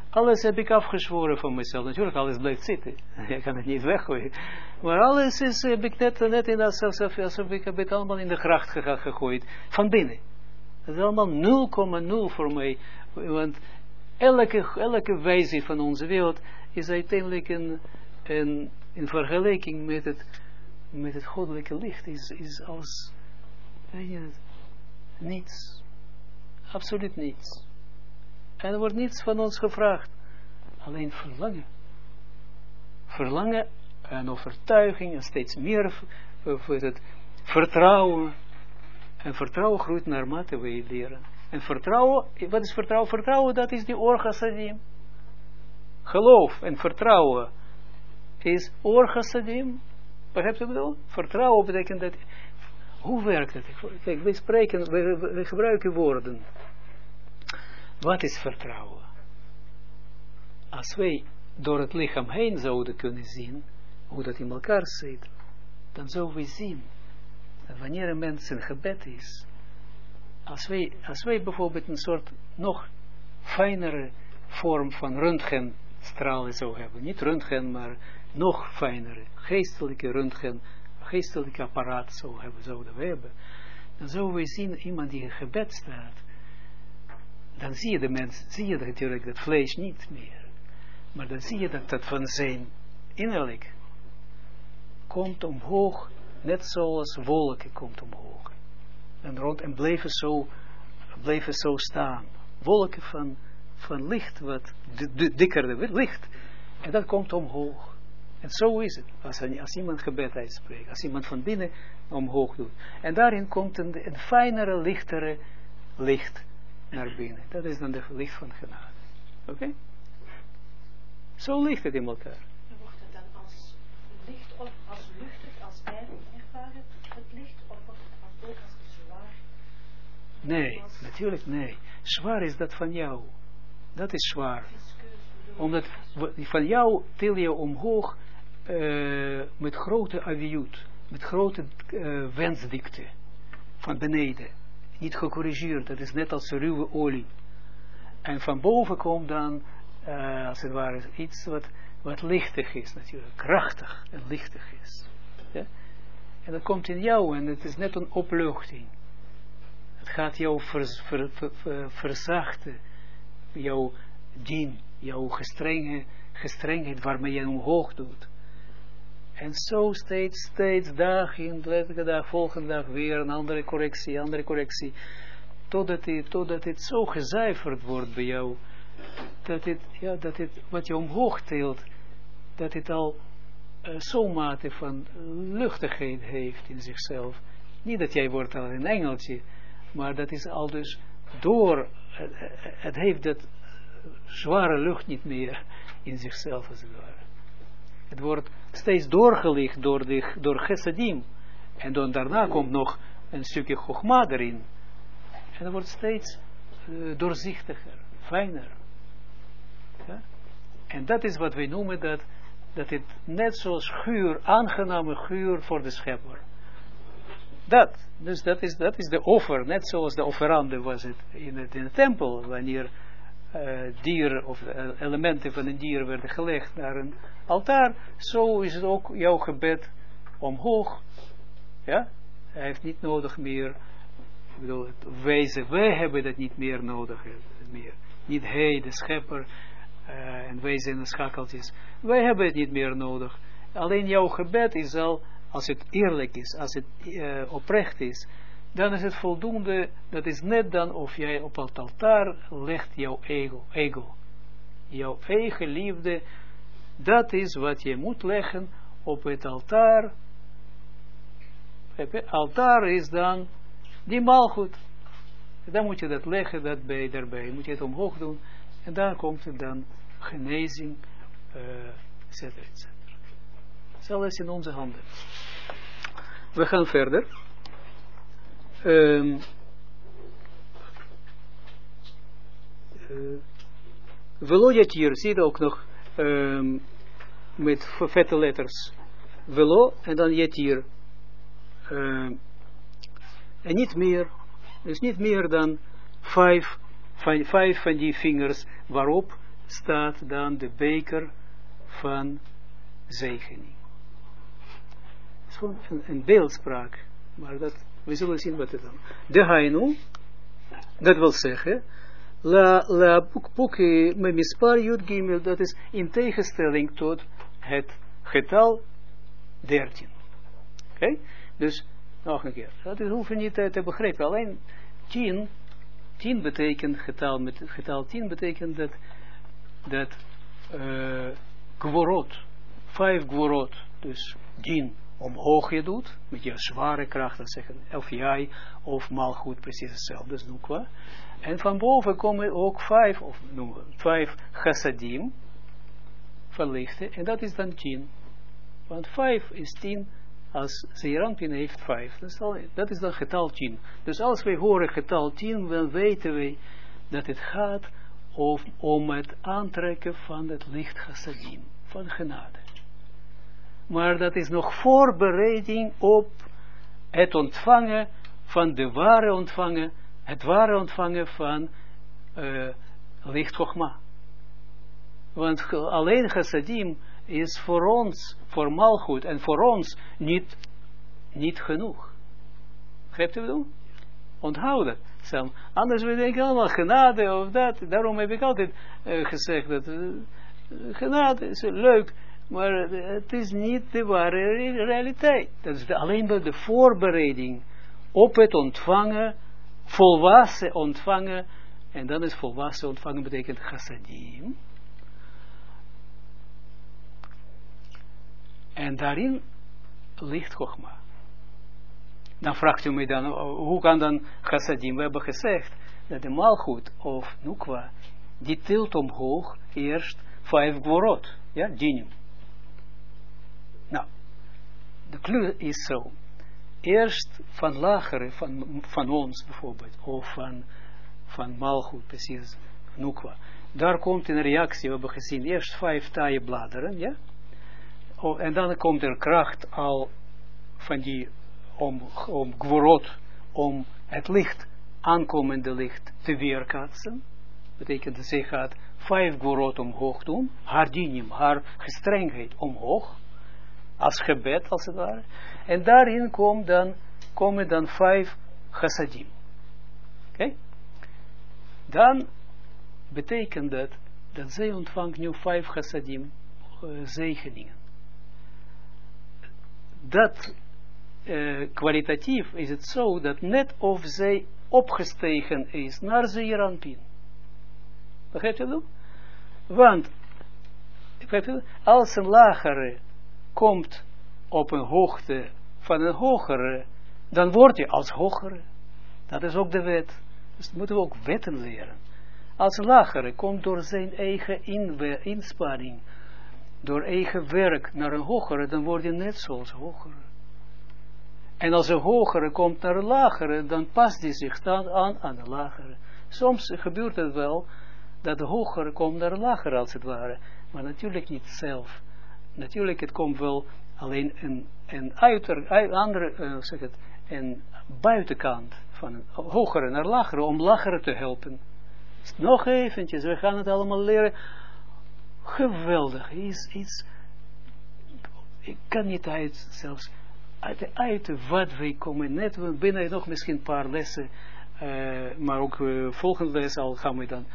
alles heb ik afgezworen van mezelf. Natuurlijk, alles blijft zitten. <laughs> Je kan het niet weggooien. Maar alles is, heb ik net, net in dat, alsof, alsof ik heb het allemaal in de gracht gegooid. Van binnen. Dat is allemaal 0,0 voor mij. Want elke, elke wijze van onze wereld is uiteindelijk een, een, in vergelijking met het met het goddelijke licht is, is als niets. Absoluut niets. En er wordt niets van ons gevraagd. Alleen verlangen. Verlangen en overtuiging en steeds meer het vertrouwen. En vertrouwen groeit naarmate we leren. En vertrouwen, wat is vertrouwen? Vertrouwen, dat is die orgasadim. Geloof en vertrouwen is orgasadim. Begrijpt u bedoel? Vertrouwen betekent dat... Hoe werkt het? Kijk, we spreken, we, we, gebruiken woorden. Wat is vertrouwen? Als wij door het lichaam heen zouden kunnen zien, hoe dat in elkaar zit, dan zouden we zien, dat wanneer een mens in gebed is, als wij, als wij bijvoorbeeld een soort nog fijnere vorm van röntgenstralen zou hebben, niet röntgen, maar nog fijnere, geestelijke röntgen, geestelijke apparaat zou hebben, zouden we hebben, dan zouden we zien iemand die in gebed staat, dan zie je de mens, zie je natuurlijk dat vlees niet meer, maar dan zie je dat dat van zijn innerlijk komt omhoog, net zoals wolken komt omhoog. En rond en bleven zo, bleven zo staan. Wolken van, van licht, wat dikker licht. En dat komt omhoog. En zo is het. Als, als iemand gebed uitspreekt. Als iemand van binnen omhoog doet. En daarin komt een, een fijnere, lichtere licht naar binnen. Dat is dan de licht van genade. Oké? Zo ligt het in elkaar. Wordt het dan als licht of als luchtig, als pijn ervaren, het licht, of wordt het ook als zwaar? Nee, natuurlijk nee. Zwaar is dat van jou. Dat is zwaar. Omdat van jou til je omhoog uh, met grote aviut, met grote uh, wensdikte van beneden. Niet gecorrigeerd, dat is net als ruwe olie. En van boven komt dan, uh, als het ware, iets wat, wat lichtig is natuurlijk, krachtig en lichtig is. Ja? En dat komt in jou en het is net een opluchting. Het gaat jou vers, ver, ver, verzachten, jouw dien, jouw gestrenge, gestrengheid waarmee je omhoog doet. En zo steeds, steeds, dag in, elke dag, volgende dag weer een andere correctie, andere correctie. Totdat het, totdat het zo gezuiverd wordt bij jou. Dat het, ja, dat het wat je omhoog tilt, dat het al uh, zo'n mate van luchtigheid heeft in zichzelf. Niet dat jij wordt al een engeltje, maar dat is al dus door, het, het heeft dat zware lucht niet meer in zichzelf als het ware. Het wordt steeds doorgelicht door, de, door. En dan daarna komt nog een stukje Chogma erin. En het wordt steeds uh, doorzichtiger, fijner. Ja? En dat is wat wij noemen dat, dat het net zoals guur, aangename guur voor de schepper. Dat, dus dat is, dat is de offer, net zoals de offerande was het in, het, in de tempel, wanneer uh, dieren of uh, elementen van een dier werden gelegd naar een altaar, zo is het ook jouw gebed omhoog. Ja? Hij heeft niet nodig meer, ik bedoel, wij hebben dat niet meer nodig. Meer. Niet hij, de schepper, en wij zijn de schakeltjes. Wij hebben het niet meer nodig. Alleen jouw gebed is al, als het eerlijk is, als het oprecht is, dan is het voldoende, dat is net dan of jij op het altaar legt jouw ego, ego. Jouw eigen liefde, dat is wat je moet leggen op het altaar. Altaar is dan die maalgoed. Dan moet je dat leggen, dat bij daarbij. Moet je het omhoog doen. En daar komt het dan genezing, uh, et cetera, et cetera. In onze handen. We gaan verder. Um, uh, Yatir, zie je ook nog um, met vette letters. Velo en dan Yatir. Um, en niet meer, dus niet meer dan vijf van, vijf van die vingers waarop staat dan de beker van zegening. Het is gewoon een beeldspraak, maar dat, we zullen zien wat het dan. De hainu, dat wil zeggen, la, la pukpuki me mispar yud gimel, dat is in tegenstelling tot het getal 13. Oké, okay? dus nog een keer, dat hoef je niet te, te begrijpen, alleen 10 10 betekent, getal, met getal 10 betekent dat, dat uh, gworot, vijf gworot, dus 10 omhoog je doet, met je zware kracht, dat zeggen, of jij, of malgoed, precies hetzelfde, dus nukwa. En van boven komen ook vijf, of noemen vijf chassadim, verlichten, en dat is dan tien. Want vijf is tien, als Zeeranpin heeft vijf, dat is, dat is dan getal tien. Dus als wij horen getal tien, dan weten wij dat het gaat om het aantrekken van het licht chassadim, van genade maar dat is nog voorbereiding op het ontvangen van de ware ontvangen, het ware ontvangen van uh, licht Chogma. Want alleen chassadim is voor ons, voor malgoed en voor ons niet, niet genoeg. Begrijpt u wat Onthoud dat. Sam. Anders we denken allemaal genade of dat. Daarom heb ik altijd uh, gezegd dat uh, genade is leuk. Maar het is niet de ware realiteit. Dat is alleen maar de voorbereiding op het ontvangen, volwassen ontvangen. En dan is volwassen ontvangen betekent chassadim. En daarin ligt Chogma. Dan vraagt u mij dan, hoe kan dan chassadim? We hebben gezegd dat de maalgoed of nukwa, die tilt omhoog eerst vijf gworot, ja, dinim. De kleur is zo. Eerst van lagere, van, van ons bijvoorbeeld, of van, van Malchut, precies, Nukwa. Daar komt een reactie, we hebben gezien, eerst vijf taaie bladeren, ja. En dan komt er kracht al van die, om, om gworot, om het licht, aankomende licht, te weerkaatsen. Betekent dat zij gaat vijf gworot omhoog doen, haar dinim, haar gestrengheid omhoog als gebed, als het ware. En daarin komen dan, komen dan vijf chassadim. Oké? Dan betekent dat, dat zij ontvangt nu vijf chassadim uh, zegeningen. Dat uh, kwalitatief is het zo, dat net of zij opgestegen is naar Zeeranpin. Begrijpt je dat? Want, als een lagere komt op een hoogte van een hogere, dan word je als hogere. Dat is ook de wet. Dus moeten we ook wetten leren. Als lagere komt door zijn eigen inspanning, door eigen werk naar een hogere, dan word je net zoals hogere. En als een hogere komt naar een lagere, dan past hij zich dan aan aan de lagere. Soms gebeurt het wel dat de hogere komt naar lager als het ware. Maar natuurlijk niet zelf. Natuurlijk, het komt wel alleen een, een uiter, uit, andere, uh, zeg het, een buitenkant van een hogere naar lagere, om lagere te helpen. Nog eventjes, we gaan het allemaal leren. Geweldig, is iets, ik kan niet uit, zelfs uit, uit wat wij komen, net binnen nog misschien een paar lessen, uh, maar ook volgende les al gaan we dan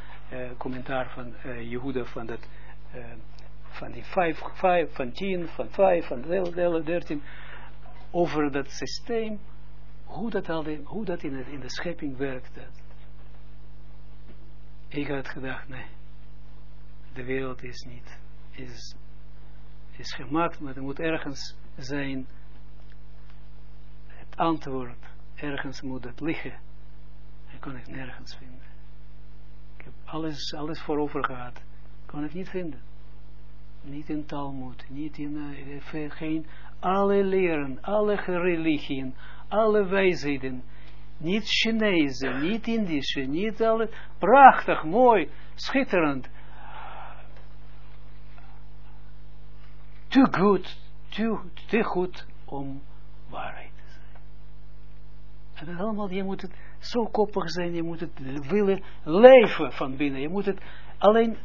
commentaar van Jehuda van dat van die vijf, vijf, van tien, van vijf, van dertien, over dat systeem, hoe dat, al die, hoe dat in, het, in de schepping werkt. Ik had gedacht, nee, de wereld is niet, is, is gemaakt, maar er moet ergens zijn, het antwoord, ergens moet het liggen. Dat kon ik nergens vinden. Ik heb alles, alles voorover gehad, kon ik niet vinden. Niet in Talmud, niet in, uh, geen, alle leren, alle religieën, alle wijsheden, niet Chinese, niet Indische, niet alle, prachtig, mooi, schitterend. Te goed, te, te goed om waarheid te zijn. En dat allemaal, je moet het zo koppig zijn, je moet het willen leven van binnen, je moet het alleen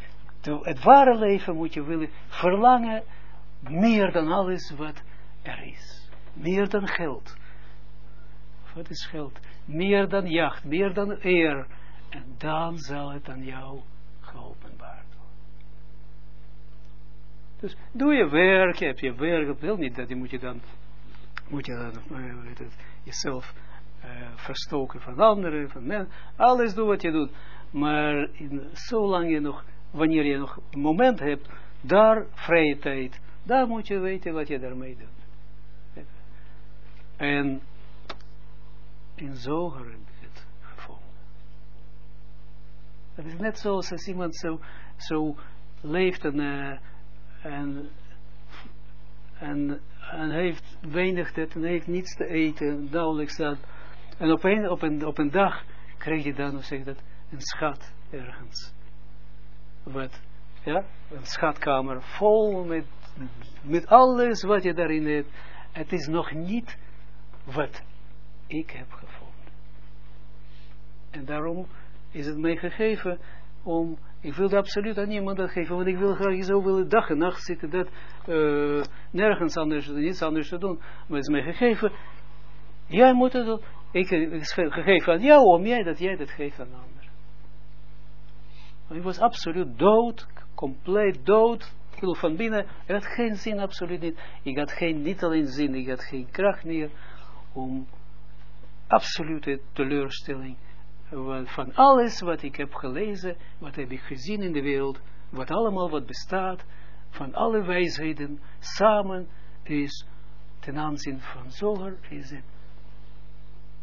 het ware leven moet je willen verlangen meer dan alles wat er is. Meer dan geld. Wat is geld? Meer dan jacht, meer dan eer. En dan zal het aan jou geopenbaard worden. Dus doe je werk, je hebt je werk, dat wil niet dat je moet je dan, moet je dan het, jezelf uh, verstoken van anderen, van mensen. Alles doe wat je doet. Maar zolang je nog wanneer je nog een moment hebt, daar vrije tijd, daar moet je weten wat je daarmee doet. En in zoger heb ik het gevonden. Het is net zoals als iemand zo, zo leeft en, uh, en, en, en heeft weinig dit en heeft niets te eten, nauwelijks dat. En op een, op een, op een dag krijg je dan, hoe zeg dat, een schat ergens wat, ja, een schatkamer vol met, met alles wat je daarin hebt. Het is nog niet wat ik heb gevonden. En daarom is het mij gegeven om, ik wilde absoluut aan niemand dat geven, want ik wil graag zo willen dag en nacht zitten, dat uh, nergens anders, niets anders te doen. Maar het is mij gegeven, jij moet het doen. Ik, is gegeven aan jou, om jij dat jij dat geeft aan anderen. Hij was absoluut dood, compleet dood, van binnen. Hij had geen zin, absoluut niet. Ik had geen, niet alleen zin, ik had geen kracht meer om absolute teleurstelling van alles wat ik heb gelezen, wat heb ik gezien in de wereld, wat allemaal wat bestaat, van alle wijsheden, samen is ten aanzien van Zoger is het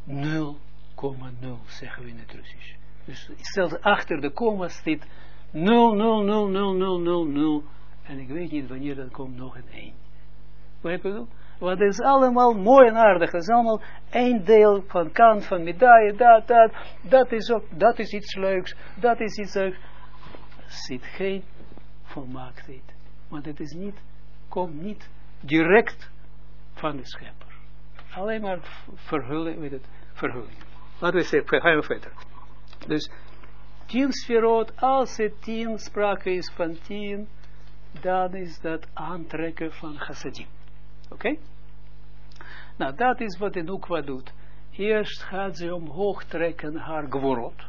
0,0, zeggen we in het Russisch. Dus zelfs achter de komma zit 0, 0, 0, 0, 0, 0, 0. En ik weet niet wanneer dat komt nog een 1. Begrijp je dat? Want het is allemaal mooi en aardig. Het is allemaal één deel van kant van medaille, dat, dat. Dat is ook, dat is iets leuks. Dat is iets leuks. Zit geen volmaaktheid. Want het is niet, komt niet direct van de schepper. Alleen maar verhulling, weet het, verhulling. Laten we zeggen, gaan we verder. Dus tien sferot, als het tien sprake is van tien, dan is dat aantrekken van chassadim. Oké? Okay? Nou, dat is wat de Nukwa doet. Eerst gaat ze omhoog trekken haar gworot.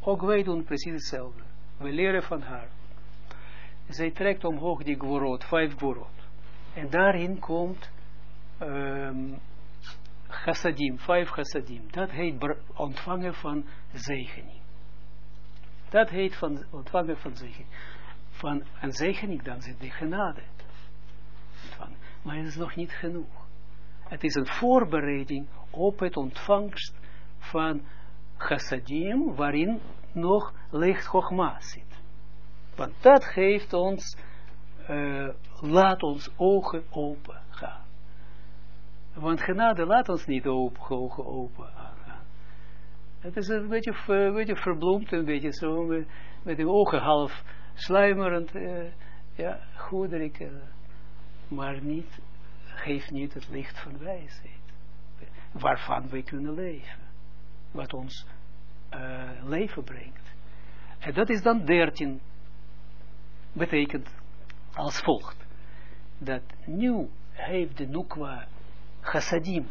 Ook wij doen precies hetzelfde. We leren van haar. Zij trekt omhoog die gworot, vijf gworot. En daarin komt um, chassadim, vijf chassadim. Dat heet ontvangen van zegening. Dat heet van ontvangen van zegening. Van een zegening dan zit de genade. Maar het is nog niet genoeg. Het is een voorbereiding op het ontvangst van chassadim, waarin nog licht chogma zit. Want dat geeft ons, uh, laat ons ogen open. Want genade laat ons niet open. Het is een beetje, v- een verbloemd, een beetje zo, met, met de ogen half sluimerend. eh, ja, goederik, eh, maar niet, geeft niet het licht van wijsheid. Waarvan we kunnen leven. Wat ons eh, leven brengt. En dat is dan 13. Betekent als volgt. Dat nu heeft de Nukwa chassadim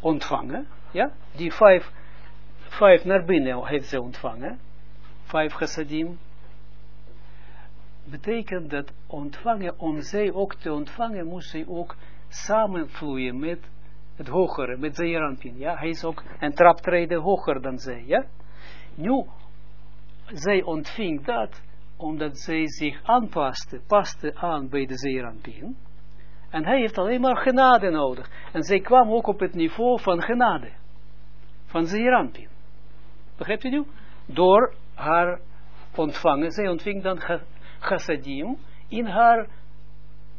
ontvangen. Ja? Die vijf, vijf naar binnen heeft ze ontvangen. Vijf chassadim. Betekent dat ontvangen, om zij ook te ontvangen, moest zij ook samenvloeien met het hogere, met Zeeranpin. Ja? Hij is ook een traptreden hoger dan zij. Ja? Nu, zij ontving dat omdat zij zich aanpaste, paste aan bij de Zeeranpin. En hij heeft alleen maar genade nodig. En zij kwam ook op het niveau van genade. Van Zeeranpin. Begrijpt u nu? Door haar ontvangen. Zij ontving dan cha- chassadim in haar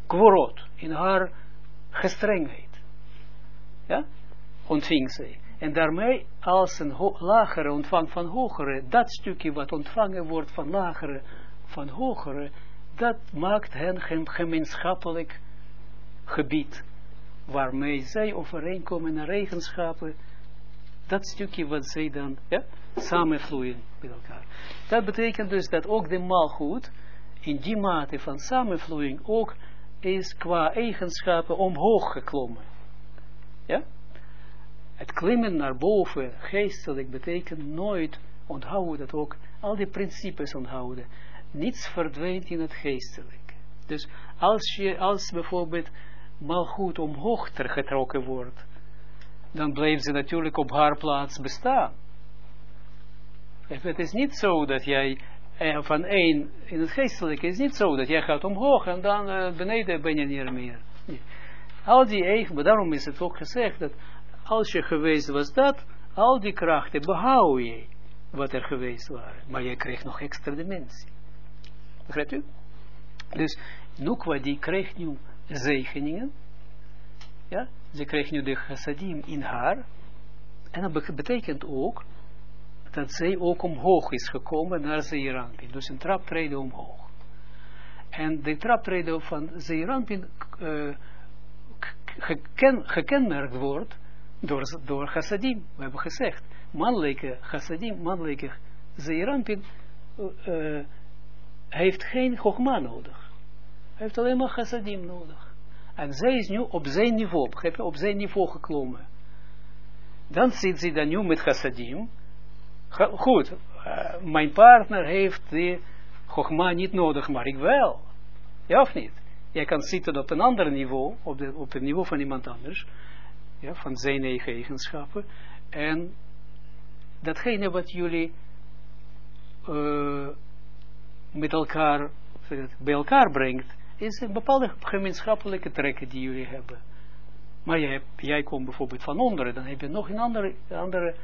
kworot. In haar gestrengheid. Ja? Ontving zij. En daarmee als een lagere ontvangt van hogere, dat stukje wat ontvangen wordt van lagere, van hogere, dat maakt hen gemeenschappelijk gebied, waarmee zij overeenkomen naar eigenschappen, dat stukje wat zij dan ja, samenvloeien met elkaar. Dat betekent dus dat ook de malgoed in die mate van samenvloeiing ook is qua eigenschappen omhoog geklommen. Ja? Het klimmen naar boven, geestelijk, betekent nooit, onthouden dat ook, al die principes onthouden. Niets verdwijnt in het geestelijk. Dus als je, als bijvoorbeeld malgoed omhoog getrokken wordt, dan blijft ze natuurlijk op haar plaats bestaan. Het is niet zo dat jij eh, van één, in het geestelijke is niet zo dat jij gaat omhoog en dan eh, beneden ben je niet meer. Al die eigen, daarom is het ook gezegd dat als je geweest was dat, al die krachten behoud je wat er geweest waren. Maar je kreeg nog extra dimensie. Begrijpt u? Dus Nukwa die kreeg nu zegeningen. Ja, ze kreeg nu de chassadim in haar. En dat be- betekent ook dat zij ook omhoog is gekomen naar Zeeranpin. Dus een traptreden omhoog. En de traptreden van Zeeranpin uh, geken, gekenmerkt wordt door, door chassadim. We hebben gezegd, mannelijke chassadim, mannelijke Zeeranpin uh, uh, heeft geen chogma nodig. Heeft alleen maar chassadim nodig. En zij is nu op zijn niveau, begrijp je, op zijn niveau geklommen. Dan zit ze dan nu met chassadim. Goed, uh, mijn partner heeft die chogma niet nodig, maar ik wel. Ja of niet? Jij kan zitten op een ander niveau, op, op het niveau van iemand anders, ja, van zijn eigen eigenschappen, en datgene wat jullie uh, met elkaar, bij elkaar brengt, is een bepaalde gemeenschappelijke trekken die jullie hebben. Maar jij, jij komt bijvoorbeeld van onderen, dan heb je nog een andere, andere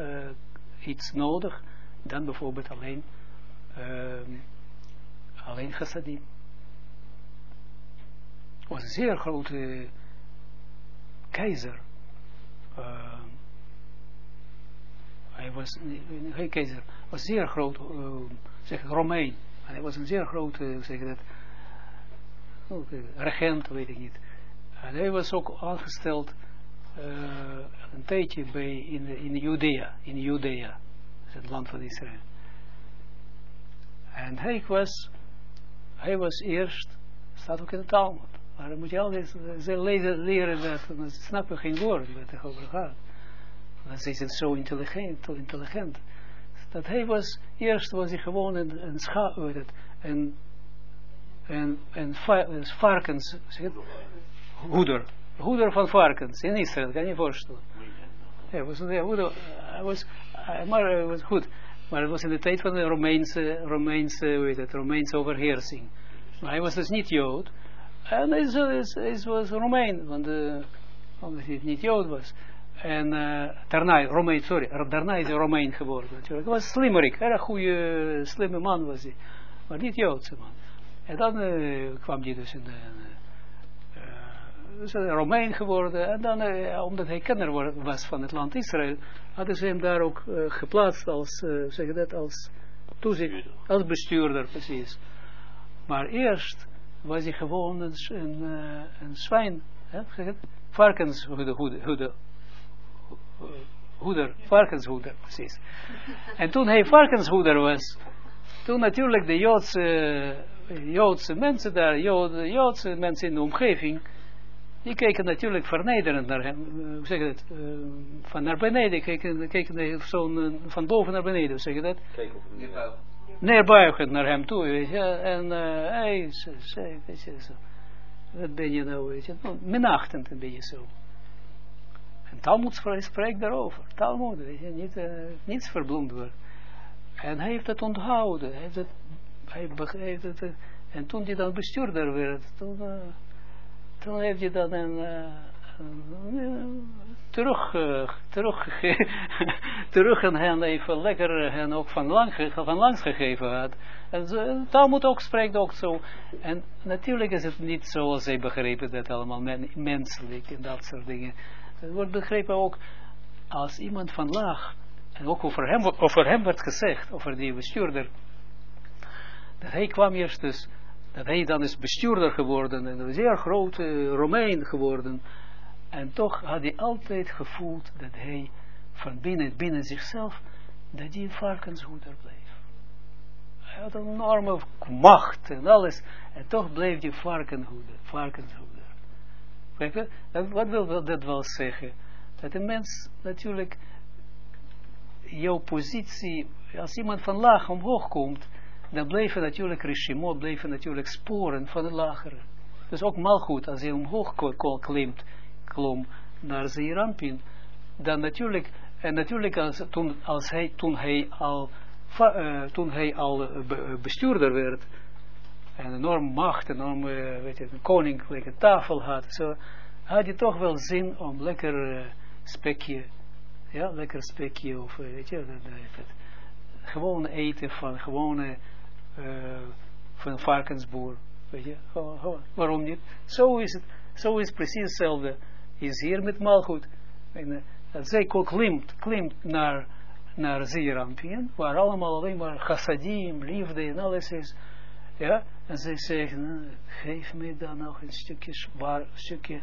uh, iets nodig, dan bijvoorbeeld alleen, uh, alleen was een zeer grote keizer. Uh, hij was, geen keizer, was zeer groot, zeg Romein. Hij was een zeer grote, zeg dat, regent, weet ik niet. En hij was ook aangesteld uh, een tijdje bij in, in Judea, in Judea, het land van Israël. En hij was, hij was eerst, staat ook in de Talmud, maar dan moet je altijd lezen, leren dat, dan snap je geen woord wat er over gaat. Ze is zo intelligent, intelligent. Dat hij was, eerst was hij gewoon een, een een, een, een, een varkens, het, hoeder, hoeder van varkens in Israël, kan je voorstellen. Hij was een hoeder, hij was, maar hij was goed. Maar het was in de tijd van de Romeinse, Romeinse, weet het, Romeinse overheersing. Maar hij was dus niet Jood. En hij, was Romein, want, uh, omdat hij niet Jood was. En uh, daarna, Romein, sorry, daarna is hij Romein geworden natuurlijk. Hij was slimmerik, erg goede, slimme man was hij. Maar niet Joodse man. En dan uh, kwam hij dus in de, een Romein geworden. En dan, eh, omdat hij kenner wa- was van het land Israël, hadden ze hem daar ook eh, geplaatst als, eh, zeg je dat, als toezicht, als bestuurder, precies. Maar eerst was hij gewoon een, een, eh, een zwijn, hè, varkenshoeder, hoeder, hoeder, hoeder, varkenshoeder, precies. En toen hij varkenshoeder was, toen natuurlijk de Joodse, Joodse mensen daar, Jood- Joodse mensen in de omgeving, die keken natuurlijk vernederend naar hem, eh, hoe zeg je dat, eh, van naar beneden, keken, keken zo'n, eh, van boven naar beneden, hoe zeg je dat? Neerbuigend naar hem toe, weet je, en eh hij ze- ze- weet je, zo, wat ben je nou, weet je, nou, minachtend een beetje zo. En Talmud spre- spreekt daarover, Talmud, weet je, niet, niets verbloemd wordt. En hij heeft het onthouden, hij heeft het, hij begreep het, eh, en toen hij dan bestuurder werd, toen, eh, toen heeft hij dan een, eh, terug, eh, <laughs> terug, terug en hen even lekker hen ook van, lang, van langs gegeven had. En zo, Talmud ook spreekt ook zo. En natuurlijk is het niet zoals zij begrepen dat allemaal men, menselijk en dat soort dingen. Het wordt begrepen ook als iemand van laag, en ook over hem, over hem werd gezegd, over die bestuurder, dat hij kwam eerst dus, dat hij dan is bestuurder geworden, en een zeer grote Romein geworden, en toch had hij altijd gevoeld dat hij van binnen, binnen zichzelf, dat hij varkenshoeder bleef. Hij had een enorme macht en alles, en toch bleef hij varkenshoeder. Je? Dat- Wat wil dat wel zeggen? Dat een mens natuurlijk jouw positie, als iemand van laag omhoog komt, dan blijven natuurlijk regimot, blijven natuurlijk sporen van de lagere. Dus ook malgoed, als hij omhoog klimt, klom naar Zeerampin, dan natuurlijk, en natuurlijk als, toen, als hij, toen hij al, eh, toen hij al eh, eh, bestuurder werd, en enorm macht, enorm, eh, weet je, een koninklijke tafel had, zo, had hij toch wel zin om lekker spekje, ja, lekker spekje, of weet je, dat, dat, gewoon eten van gewone, eh, van varkensboer, weet je, gewoon, waarom niet? Zo is het, zo is precies hetzelfde, is hier met malgoed, en, eh, dat zij klimt, klimt naar, naar Zeerampien, waar allemaal alleen maar chassadim, liefde en alles is, ja, en zij zeggen, eh, geef me dan nog een stukje zwaar, stukje,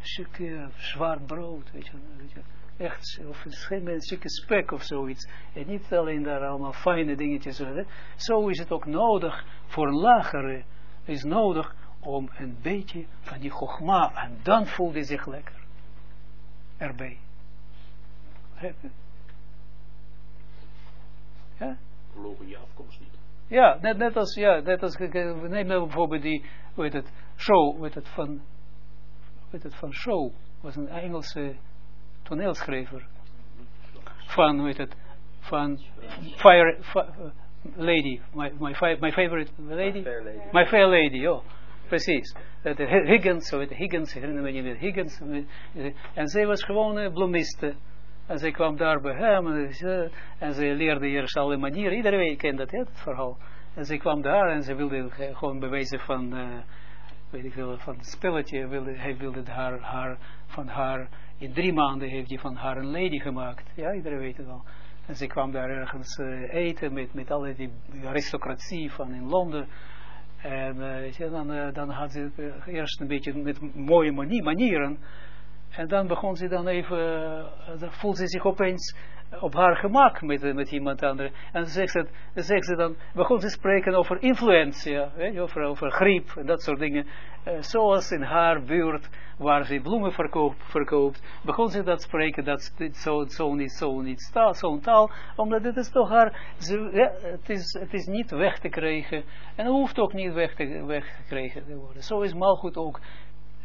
stukje zwaar brood, weet je, weet je. Echt, of me een stukje spek of zoiets. En niet alleen daar allemaal fijne dingetjes. Zo is het ook nodig voor een lagere, is nodig om een beetje van die gogma, en dan voelt hij zich lekker. Erbij. Ja? Verlogen je afkomst niet. Ja, net, net als, ja, net als, eh, neem nou bijvoorbeeld die, hoe heet het, show, hoe heet het, van, hoe heet het, van Show, was een Engelse toneelschrijver, van, hoe heet het, van Fire, fi- uh, Lady, my, my, fi- my favorite lady, Fair lady. My Fair Lady, oh, precies. Dat Higgins, zo heet het, Higgins, herinner me niet meer, Higgins, eh, en zij was gewoon een bloemiste. En zij kwam daar bij hem en, ze- en ze leerde eerst alle manieren. Iedereen kent dat, het verhaal. En ze kwam daar en ze wilde ge- gewoon bewijzen van, eh, weet ik veel, van het spelletje. Wilde, hij wilde haar, haar, van haar, in drie maanden heeft hij van haar een lady gemaakt. Ja, iedereen weet het wel. En ze kwam daar ergens eh, eten met, met alle die aristocratie van in Londen. En eh, dan, eh, dan had ze eerst een beetje met mooie manie- manieren. En dan begon ze dan even, dan voelde ze zich opeens op haar gemak met, met iemand anders. En zegt ze, dan zegt ze dan, begon ze spreken over influenza, weet je, over, over griep en dat soort dingen. Eh, zoals in haar buurt, waar ze bloemen verkoopt, verkoopt begon ze dat spreken, dat zo, zo niet, zo niet zo'n taal, omdat dit is toch haar, ze, ja, het, is, het is niet weg te krijgen, en het hoeft ook niet weg te, weggekregen te worden. Zo is Malgoed ook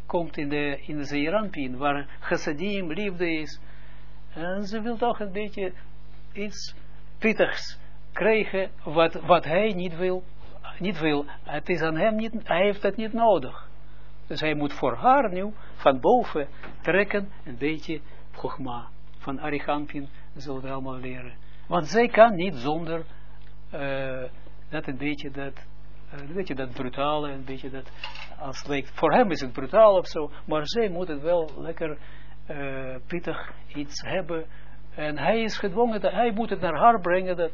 komt in de, in de Zeerampien, waar chassadim, liefde is. En ze wil toch een beetje iets pittigs krijgen, wat, wat hij niet wil, niet wil. Het is aan hem niet, hij heeft het niet nodig. Dus hij moet voor haar nu van boven trekken een beetje gogma. Van Arichampin zullen we allemaal leren. Want zij kan niet zonder uh, dat een beetje dat eh, weet je, dat brutale, een beetje dat, als lijkt, voor hem is het brutaal of zo, maar zij moet het wel lekker uh, pittig iets hebben, en hij is gedwongen, dat, hij moet het naar haar brengen, dat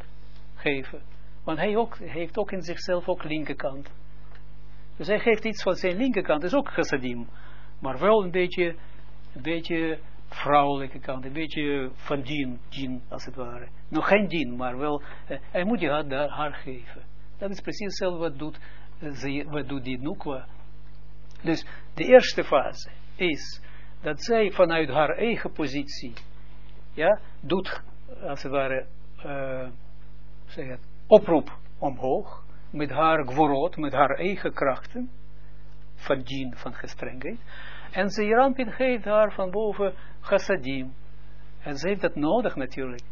geven, want hij ook, heeft ook in zichzelf ook linkerkant, dus hij geeft iets van zijn linkerkant, is ook chassadim, maar wel een beetje, een beetje vrouwelijke kant, een beetje van dien, dien als het ware. Nog geen dien, maar wel, uh, hij moet je haar, haar geven. Dat is precies hetzelfde wat doet, uh, wat doet die Nukwa. Dus de eerste fase is dat zij vanuit haar eigen positie, ja, doet, als het ware, uh, zeg het, oproep omhoog, met haar gvorot, met haar eigen krachten, van dien, van gestrengheid, en ze Rampin geeft haar van boven chassadim. En ze heeft dat nodig natuurlijk.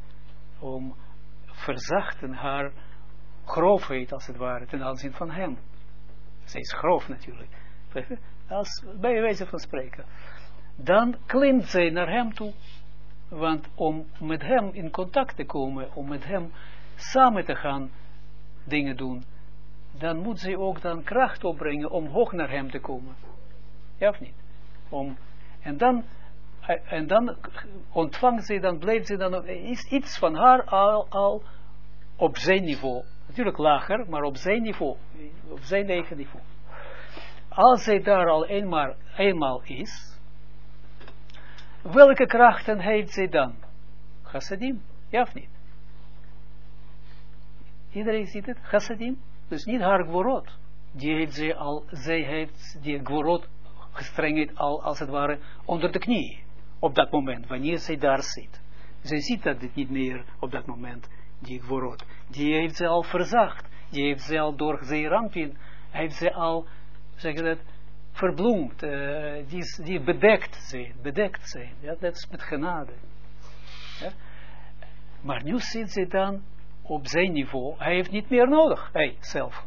Om verzachten haar grofheid als het ware ten aanzien van hem. Ze is grof natuurlijk. Als, bij wijze van spreken. Dan klimt zij naar hem toe. Want om met hem in contact te komen, om met hem samen te gaan dingen doen, dan moet zij ook dan kracht opbrengen om hoog naar hem te komen. Ja of niet? Om, en dan en dan ontvangt ze, dan blijft ze dan, is iets van haar al, al op zijn niveau. Natuurlijk lager, maar op zijn niveau, op zijn eigen niveau. Als zij daar al eenmaal, eenmaal is, welke krachten heeft zij dan? Chassadim, ja of niet? Iedereen ziet het, chassadim. Dus niet haar gworot. Die heeft zij al, zij heeft die gworot gestrengheid al, als het ware, onder de knie. Op dat moment, wanneer zij daar zit. Zij ziet dat het niet meer op dat moment, die gworot. Die heeft ze al verzacht. Die heeft ze al door zijn rampin, heeft ze al, zeg je dat, verbloemd. Uh, die, die bedekt zijn, bedekt zijn. Ja, dat is met genade. Maar nu zit ze dan op zijn niveau. Hij heeft niet meer nodig, hij zelf,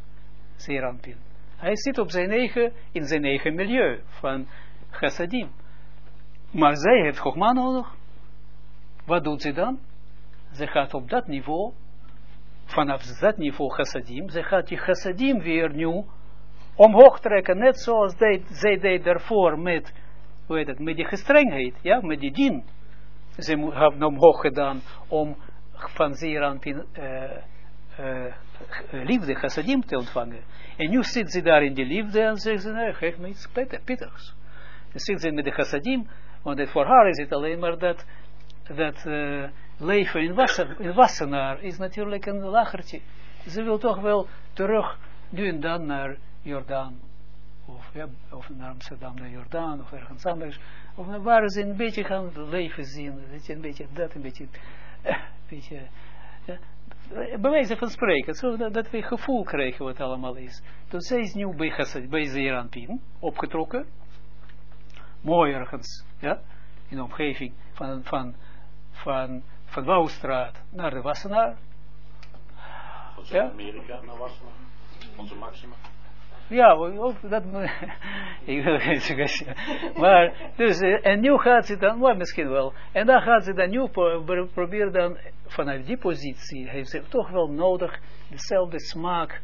Serampin. Hij zit op zijn eigen, in zijn eigen milieu van chassadim. Maar zij heeft Chogma nodig. Wat doet ze dan? Ze gaat op dat niveau, vanaf dat niveau chassadim, ze gaat die chassadim weer nu omhoog trekken, net zoals deed, zij deed daarvoor met, hoe heet het, met die gestrengheid, ja, met die dien. Ze hebben omhoog gedaan om van Zeranpin uh, uh, liefde, chassadim te ontvangen. En nu zit ze daar in die liefde en zegt ze, nee, geef me iets pittigs. Dan zit ze met de chassadim, want voor haar is het alleen maar dat, dat uh, leven in, Wasser, in Wassenaar is natuurlijk een lachertje. Ze wil toch wel terug, nu dan naar Jordaan. Of, ja, of naar Amsterdam, naar Jordaan, of ergens anders. Of waar ze een beetje gaan leven zien. Weet je, een beetje dat, een beetje... een beetje ja, bij wijze van spreken, zo dat, dat we gevoel krijgen wat allemaal is. Dus zij is nu bij, bij Zeranpien opgetrokken. Mooi ergens, ja, in de omgeving van, van, van, van Wouwstraat naar de Wassenaar. Van Zuid-Amerika naar Wassenaar, onze maxima. Ja, dat <laughs> ik wil geen suggestie. Maar, dus, en nu gaat ze dan, maar misschien wel, en dan gaat ze dan nu proberen dan, vanuit die positie, heeft ze toch wel nodig, dezelfde smaak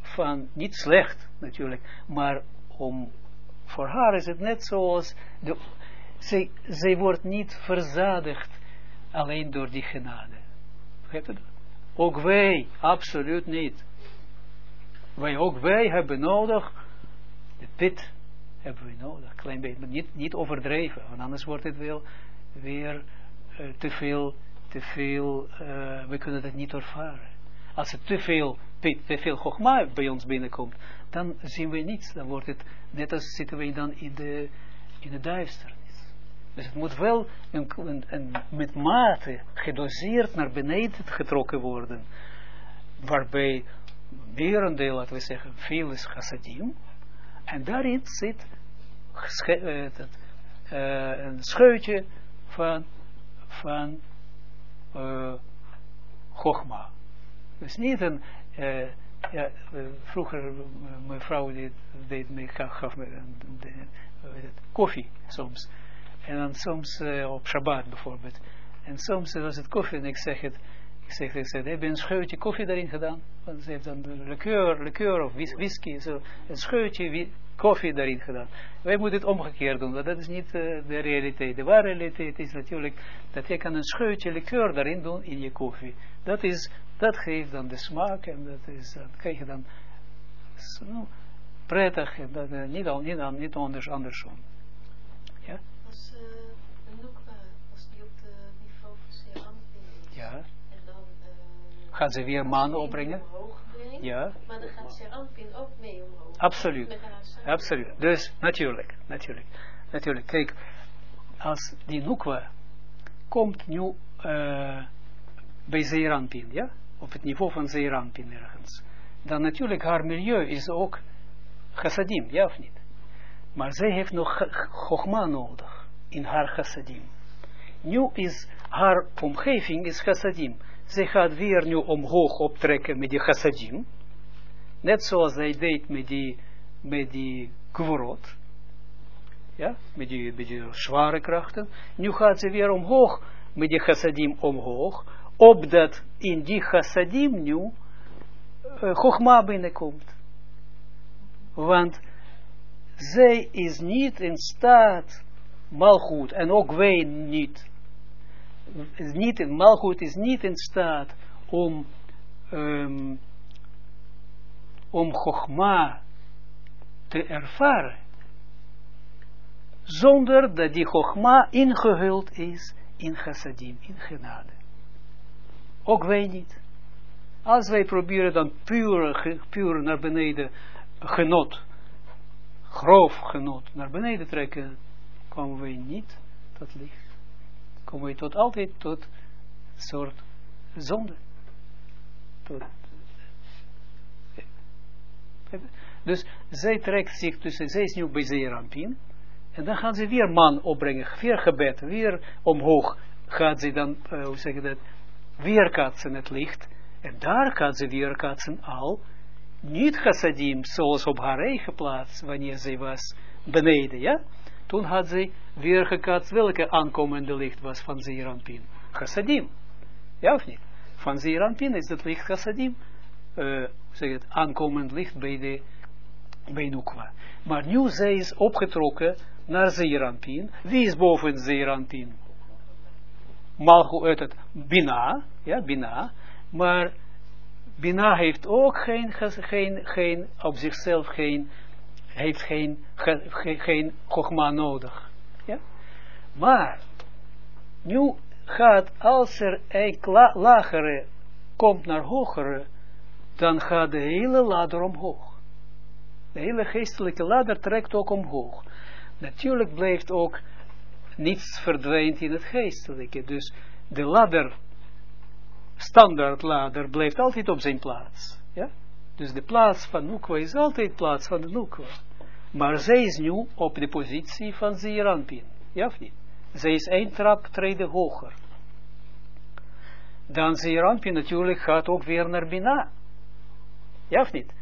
van, niet slecht natuurlijk, maar om, voor haar is het net zoals, de, zij wordt niet verzadigd alleen door die genade. Begrijpt u? Ook wij, absoluut niet wij ook wij hebben nodig, de pit hebben we nodig, klein beetje, maar niet, niet overdreven, want anders wordt het wel weer uh, te veel, te veel, uh, we kunnen dat niet ervaren. Als er te veel pit, te veel gogma bij ons binnenkomt, dan zien we niets, dan wordt het, net als zitten we dan in de, in de duisternis. Dus het moet wel met mate gedoseerd naar beneden getrokken worden, waarbij merendeel, laten we zeggen, veel is chassadim. En daarin zit uh, een scheutje van, van uh, Chogma. Dus niet een, uh, ja, vroeger, mijn vrouw deed, deed me, gaf me koffie soms. En dan soms op Shabbat bijvoorbeeld. En soms was het koffie en ik zeg het, Ik zeg, ik zeg, heb je een scheutje koffie daarin gedaan? Want ze heeft dan de liqueur, liqueur of whis- whisky, zo, een scheutje koffie daarin gedaan. Wij moeten het omgekeerd doen, want dat is niet eh, de realiteit. De ware realiteit is natuurlijk dat je kan een scheutje liqueur daarin doen in je koffie. Dat, is, dat geeft dan de smaak en dat is, dan krijg je dan nou, prettig en dat, eh, niet, al, niet, al, niet anders, andersom. Ja? Als eh, een noekwa, als die op de niveau van is. Ja. Gaat ze weer mannen opbrengen? Ja, Maar dan gaat Serampin ook mee omhoog. absoluut. Absoluut. Dus natuurlijk, natuurlijk, natuurlijk. Kijk, als die Nukwa komt nu eh, bij Zeeranpin, ja, op het niveau van Zeeranpin ergens, dan natuurlijk haar milieu is ook chassadim, ja of niet? Maar zij heeft nog ch- chogma nodig in haar chassadim. Nu is haar omgeving is chassadim. Zij gaat weer nu omhoog optrekken met die chassadim. Net zoals zij deed met die, met die. Ja, met die, met die zware krachten. Nu gaat ze weer omhoog met die chassadim omhoog. Opdat in die chassadim nu uh, Chogma binnenkomt. Want zij is niet in staat, malgoed, en ook wij niet, is niet malgoed is niet in staat om, om Chogma te ervaren, zonder dat die Chogma ingehuld is in chassadim, in genade. Ook wij niet. Als wij proberen dan puur naar beneden genot, grof genot naar beneden trekken, komen wij niet tot licht. Wij tot altijd tot soort zonde. Tot, dus zij trekt zich tussen, zij is nu bij Zeerampin, en dan gaan ze weer man opbrengen, weer gebed, weer omhoog gaat ze dan, uh, hoe zeg je dat, weerkaatsen het licht, en daar gaat ze weerkaatsen al, niet chassadim, zoals op haar eigen plaats, wanneer zij was beneden, ja? Toen had zij weergekaatst welke aankomende licht was van Zeerampin. Chassadim. Ja of niet? Van Zeerampin is het licht chassadim, uh, zeg het, aankomend licht bij de bij. Maar nu zij is opgetrokken naar Zeerampin. Wie is boven Zeerampin? Malchu uit het Bina, ja, Bina. Maar Bina heeft ook geen, geen, geen op zichzelf geen, heeft geen, geen, geen nodig. Ja? Maar, nu gaat, als er een lagere komt naar hogere, dan gaat de hele ladder omhoog. De hele geestelijke ladder trekt ook omhoog. Natuurlijk blijft ook niets verdwijnt in het geestelijke. Dus de ladder, standaard ladder, blijft altijd op zijn plaats. Ja? Dus de plaats van Nukwa is altijd plaats van de Nukwa. Maar zij is nu op de positie van Zeerampin. Ja of niet? Zij is één trap treden hoger. Dan Zeerampin natuurlijk gaat ook weer naar Bina. Ja of niet?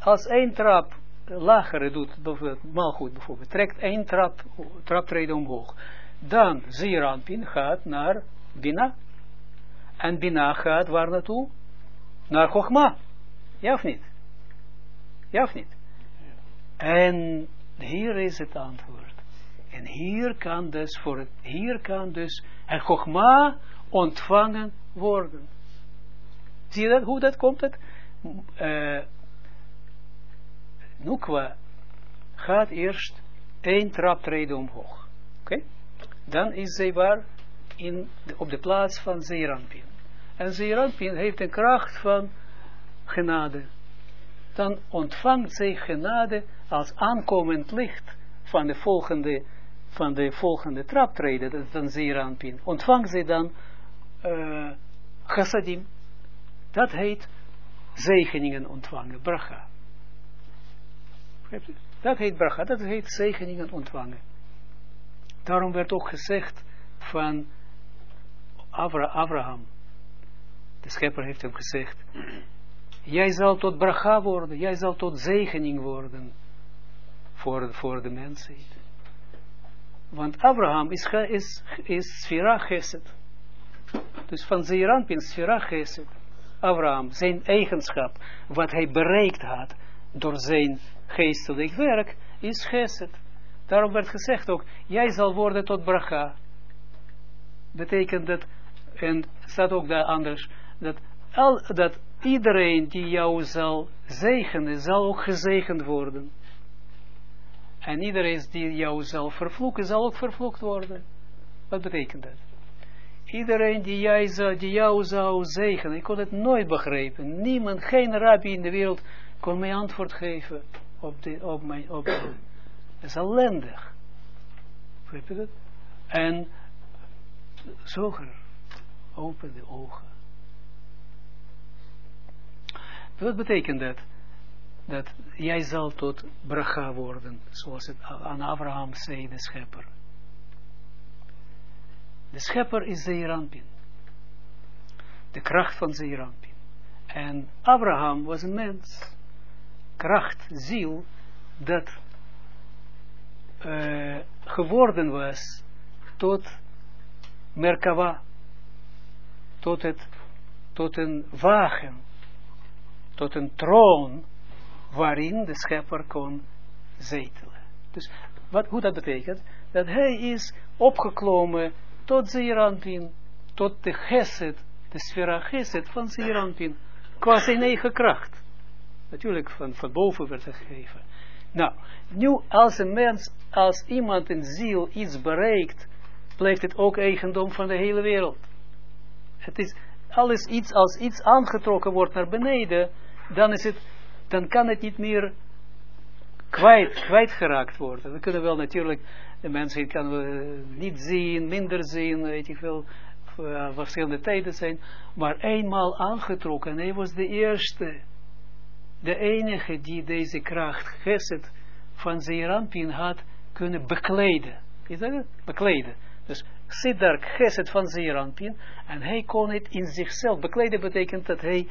Als één trap lagere doet, bijvoorbeeld, malgoed bijvoorbeeld, trekt één trap, traptreden omhoog. Dan Zeerampin gaat naar Bina. En Bina gaat waar naartoe? Naar Chogma. Ja of niet? Ja of niet? En hier is het antwoord. En hier kan dus, voor het, hier kan dus het Chogma ontvangen worden. Zie je dat, hoe dat komt? Het? Uh, Nukwa gaat eerst één traptreden omhoog. Oké? Dan is zij waar in op de plaats van Zeerampin. En Zeerampin heeft een kracht van genade. Dan ontvangt zij genade als aankomend licht van de volgende, van de volgende traptreden, dat is dan Zeerampin. Ontvangt zij dan uh, chassadim. Dat heet zegeningen ontvangen, bracha. Dat heet bracha, dat heet zegeningen ontvangen. Daarom werd ook gezegd van Avra, Abraham. De schepper heeft hem gezegd, jij zal tot bracha worden, jij zal tot zegening worden voor, voor de mensheid. Want Abraham is, is, is Sfira Geset. Dus van Zeeranpin, Sfera Geset, Abraham, zijn eigenschap, wat hij bereikt had door zijn geestelijk werk, is Geset. Daarom werd gezegd ook, jij zal worden tot bracha. Betekent dat, en staat ook daar anders, dat, al, dat iedereen die jou zal zegenen, zal ook gezegend worden. En iedereen die jou zal vervloeken, zal ook vervloekt worden. Wat betekent dat? Iedereen die, jij zou, die jou zou zegenen, ik kon het nooit begrijpen. Niemand, geen rabbi in de wereld kon mij antwoord geven op, de, op mijn, op, dat is ellendig. Begrijp je dat? En zoger, open de ogen. Wat betekent dat? Dat jij zal tot bracha worden, zoals het aan Abraham zei, de schepper. De schepper is Zeerampin. De kracht van Zeerampin. En Abraham was een mens. Kracht, ziel, dat uh, geworden was tot Merkava. Tot, het, tot een wagen. Tot een troon waarin de schepper kon zetelen. Dus wat, hoe dat betekent? Dat hij is opgeklommen tot Zeeranpin, tot de geset, de sfera geset van Zeeranpin, qua zijn eigen kracht. Natuurlijk van, van boven werd gegeven. Nou, nu als een mens, als iemand een ziel iets bereikt, blijft het ook eigendom van de hele wereld. Het is alles iets, als iets aangetrokken wordt naar beneden, dan is het, dan kan het niet meer kwijt, kwijtgeraakt worden. We kunnen wel natuurlijk de mensen kan we niet zien, minder zien, weet ik veel, uh, verschillende tijden zijn, maar eenmaal aangetrokken. Hij was de eerste, de enige die deze kracht, geset van Zeerampin had kunnen bekleden. Is dat het? Bekleden. Dus daar geset van Zeerampin en hij kon het in zichzelf. Bekleden betekent dat hij,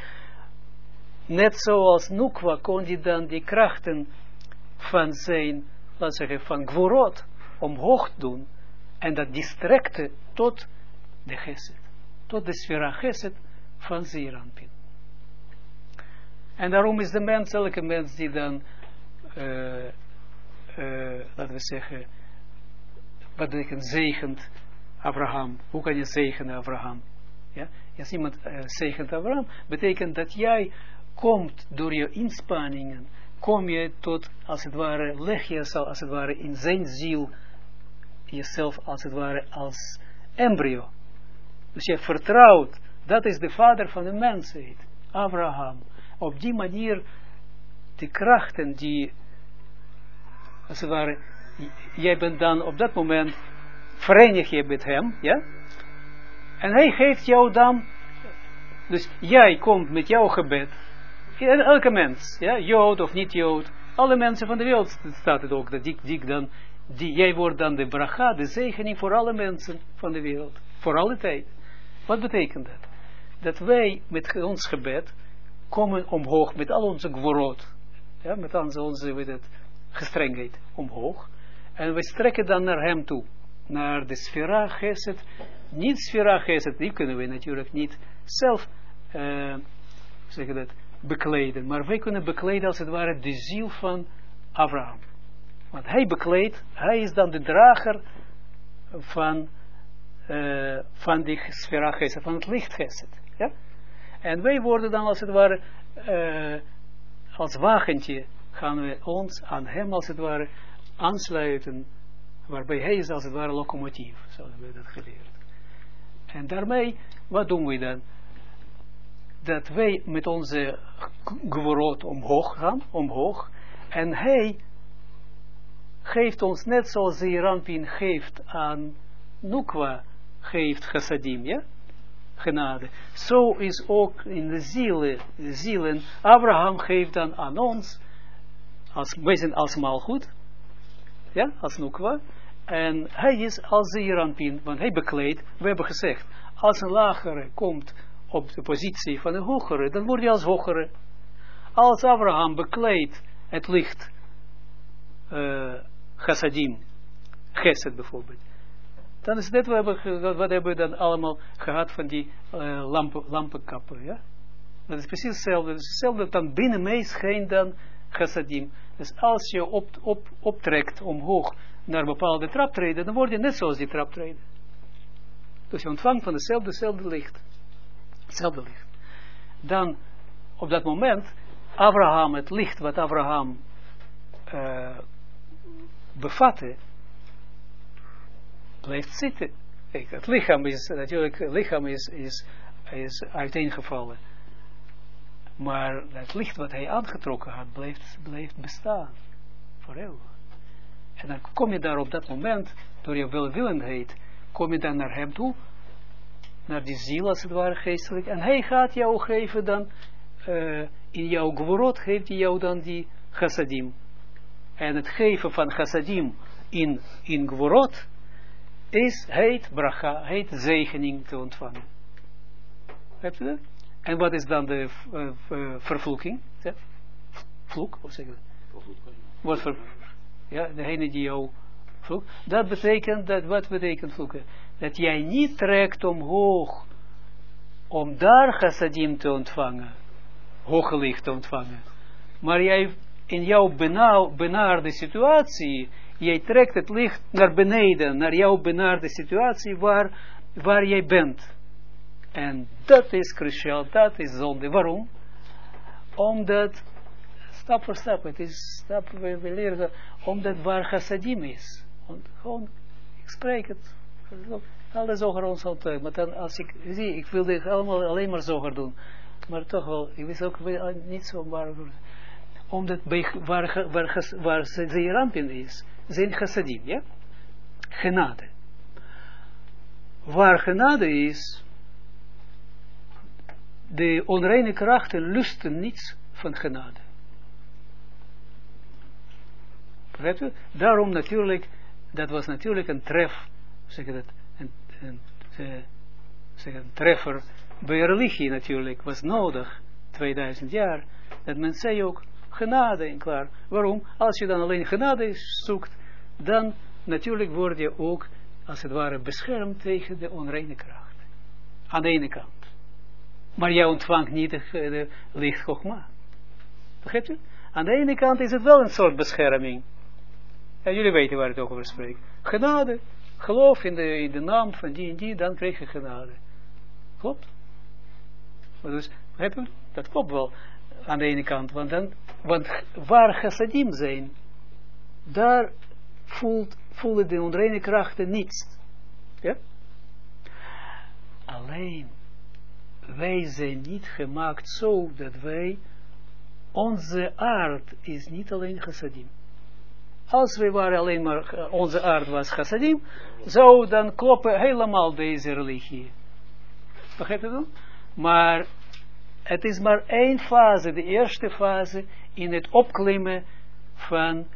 net zoals Nukwa, kon hij dan die krachten van zijn, laten zeggen, van Gvorot, omhoog doen en dat distrecte tot de geset, tot de sfera geset van Zeerampin. En daarom is de mens, elke mens die dan, uh, uh, laten we zeggen, wat betekent zegend Abraham, hoe kan je zegenen Abraham? Ja? Als iemand uh, Abraham, betekent dat jij komt door je inspanningen, kom je tot, als het ware, leg je als het ware in zijn ziel, jezelf als het ware als embryo. Dus je vertrouwt, dat is de vader van de mensheid, Abraham. Op die manier, de krachten die, als het ware, jij bent dan op dat moment, verenig je met hem, ja? En hij geeft jou dan, dus jij komt met jouw gebed, elke mens, ja, Jood of niet Jood, alle mensen van de wereld staat het ook, dat die, die dan die, jij wordt dan de bracha, de zegening voor alle mensen van de wereld. Voor alle tijd. Wat betekent dat? Dat wij met ons gebed komen omhoog met al onze gworot. Ja, met onze, onze weet het, gestrengheid omhoog. En we strekken dan naar hem toe. Naar de sfera geset. Niet sfera geset, die kunnen we natuurlijk niet zelf, uh, zeg dat, bekleden. Maar wij kunnen bekleden als het ware de ziel van Abraham. Want hij bekleedt, hij is dan de drager van, uh, van die sfera van het licht Ja? En wij worden dan als het ware, uh, als wagentje, gaan we ons aan hem als het ware aansluiten, waarbij hij is als het ware locomotief, zo hebben we dat geleerd. En daarmee, wat doen we dan? Dat wij met onze geworot omhoog gaan, omhoog, en hij geeft ons net zoals Zeerampin geeft aan Nukwa, geeft chassadim, ja? Genade. Zo is ook in de zielen, zielen, Abraham geeft dan aan ons, als, wij zijn als goed, ja, als Nukwa, en hij is als Zeerampin, want hij bekleedt, we hebben gezegd, als een lagere komt op de positie van een hogere, dan wordt hij als hogere. Als Abraham bekleedt het licht, uh, chassadim, gesed bijvoorbeeld, Dan is dit wat hebben, we dan allemaal gehad van die eh, lampen, lampenkappen, ja? Dat is precies hetzelfde. Het is hetzelfde, dan binnen mij schijnt dan chassadim. Dus als je op, op, optrekt omhoog naar bepaalde traptreden, dan word je net zoals die traptreden. Dus je ontvangt van hetzelfde, hetzelfde licht. Hetzelfde licht. Dan, op dat moment, Abraham, het licht wat Abraham eh bevatte, blijft zitten. Kijk, het lichaam is, natuurlijk, het lichaam is, is, is uiteengevallen. Maar het licht wat hij aangetrokken had, blijft, blijft bestaan. Voor eeuwig. En dan kom je daar op dat moment, door je welwillendheid, kom je dan naar hem toe, naar die ziel als het ware geestelijk, en hij gaat jou geven dan, eh, in jouw gworot geeft hij jou dan die chassadim. En het geven van chassadim in, in gworot is, heet bracha, heet zegening te ontvangen. Heb je dat? En wat is dan de eh, eh, vervloeking? Vloek, hoe zeg je dat? Wat voor, ja, degene die jou vloekt. Dat betekent, dat, wat betekent vloeken? Dat jij niet trekt omhoog, om daar chassadim te ontvangen, hoge licht te ontvangen. Maar jij, in jouw benauw, benaarde situatie, jij trekt het licht naar beneden, naar jouw benaarde situatie, waar, waar jij bent. En dat is cruciaal, dat is zonde. Waarom? Omdat, stap voor stap, het is stap, we, we leren dat, omdat waar chassadim is. Gewoon, ik spreek het. Alle zoger ons altijd, maar dan als ik, zie, ik wilde allemaal alleen maar zoger doen. Maar toch wel, ik wist ook wel niet zo waar, omdat bij, waar, waar, waar Zeerampin is, zijn chassadim, ja? Genade. Waar genade is, de onreine krachten lusten niets van genade. Daarom natuurlijk, dat was natuurlijk een tref, zeg dat, een, een, eh, zeg treffer bij religie natuurlijk, was nodig, 2000 jaar, dat men zei ook, genade en klaar. Waarom? Als je dan alleen genade zoekt, dan natuurlijk word je ook, als het ware, beschermd tegen de onreine kracht. Aan de ene kant. Maar jij ontvangt niet de, de licht Chogma. Begrijpt u? Aan de ene kant is het wel een soort bescherming. En jullie weten waar het over spreekt. Genade. Geloof in de, in de naam van die en die, dan krijg je genade. Klopt? Maar dus? Dat klopt wel. Aan de ene kant. Want, dan, want waar chassadim zijn, daar voelt, voelen de onreine krachten niets. Ja? Alleen wij zijn niet gemaakt zo dat wij, onze aard is niet alleen chassadim. Als wij waren alleen maar, eh, onze aard was chassadim, zou dan kloppen helemaal deze religie. Begrijp je dat? Maar het is maar één fase, de eerste fase in het opklimmen van,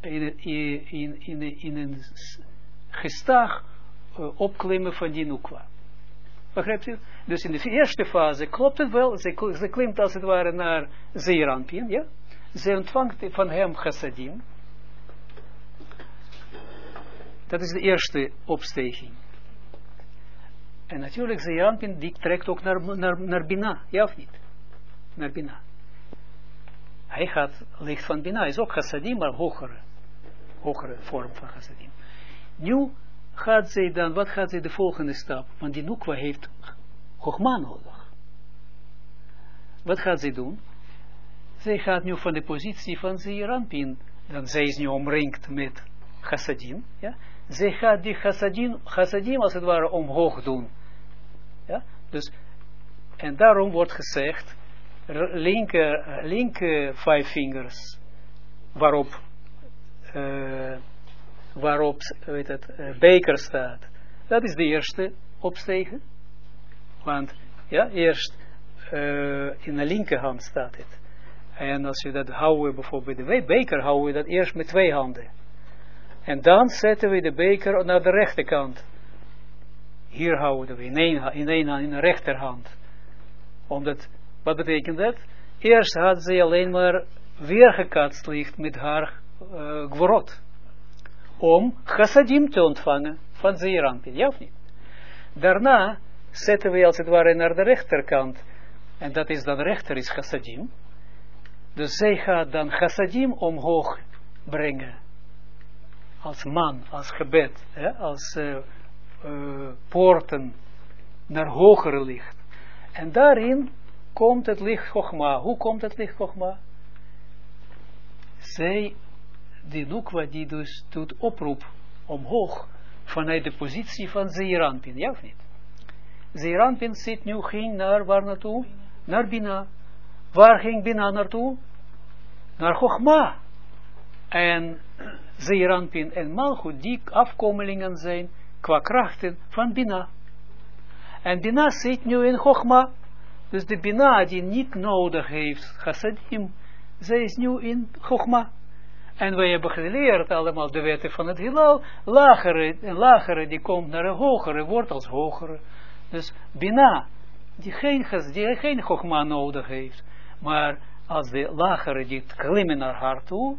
in, in, in, een gestaag uh, opklimmen van die nukwa. Begrijpt u? Dus in de eerste fase klopt het wel, ze, ze klimt als het ware naar Zeerampien, ja? Ze ontvangt van hem chassadim. Dat is de eerste opstijging. En natuurlijk Zeerampien, die trekt ook naar, naar, naar Bina, ja of niet? Naar Bina. Hij gaat licht van Bina, is ook chassadim, maar hogere, hogere vorm van chassadim. Nu gaat zij dan, wat gaat zij de volgende stap? Want die Nukwa heeft Chogma nodig. Wat gaat zij doen? Zij gaat nu van de positie van Zeerampin, dan zij is nu omringd met chassadim, ja? Zij gaat die chassadim, chassadim als het ware omhoog doen. Ja? Dus, en daarom wordt gezegd, linker, linker vijf vingers, waarop uh, waarop weet het, uh, beker staat. Dat is de eerste opstegen. Want ja, eerst uh, in de linkerhand staat het. En als je dat houden, bijvoorbeeld de beker houden dat eerst met twee handen. En dan zetten we de beker naar de rechterkant. Hier houden we in één, in één hand, in de rechterhand. Omdat, wat betekent dat? Eerst had ze alleen maar weergekatst licht met haar uh, om chassadim te ontvangen van Zeeranpin, ja of niet? Daarna zetten we als het ware naar de rechterkant, en dat is dan rechter is chassadim, dus zij gaat dan chassadim omhoog brengen, als man, als gebed, hè, als uh, uh, poorten naar hogere licht. En daarin komt het licht Chogma. Hoe komt het licht Chogma? Zij, die Nukwa, die dus doet oproep omhoog vanuit de positie van Zeeranpin, ja of niet? Zeeranpin zit nu, ging naar waar naartoe? Naar Bina. Waar ging Bina naartoe? Naar Chogma. En Zeeranpin en Malchut, die afkomelingen zijn qua krachten van Bina. En Bina zit nu in Chogma. Dus de Bina die niet nodig heeft, chassadim, zij is nu in Chogma. En wij hebben geleerd allemaal de wetten van het heelal. Lagere, en lagere die komt naar een hogere, wordt als hogere. Dus Bina, die geen, die geen Chogma nodig heeft. Maar als de lagere die klimmen naar haar toe,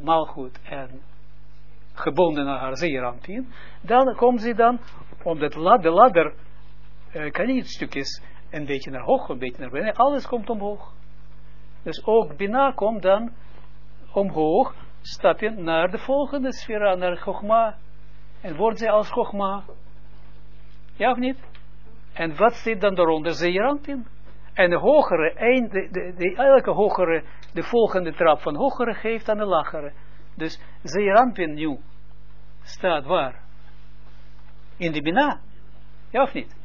malgoed en gebonden naar haar zeerampien, dan komt ze dan, omdat de ladder uh, kan niet stukjes een beetje naar hoog, een beetje naar beneden, alles komt omhoog. Dus ook Bina komt dan omhoog, stapje naar de volgende sfera, naar Chogma. En wordt zij als Chogma. Ja of niet? En wat zit dan daaronder? Zeerampin. En de hogere, een, de, de, de, elke hogere, de volgende trap van hogere geeft aan de lagere. Dus Zeerampin nu staat waar? In de Bina. Ja of niet?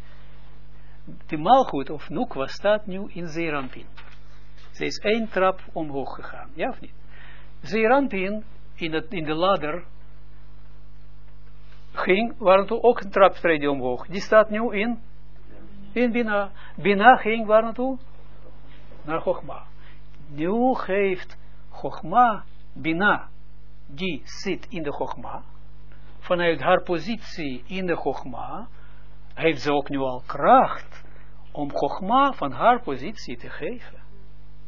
De Malchut of Nukwa staat nu in Zeerampin. Ze is één trap omhoog gegaan. Ja of niet? Zeerampin in, het, in de ladder ging, waren toen ook een traptreden omhoog. Die staat nu in, in Bina. Bina ging waar naartoe? Naar Chogma. Nu geeft Chogma, Bina, die zit in de Chogma, vanuit haar positie in de Chogma, heeft ze ook nu al kracht om Chogma van haar positie te geven.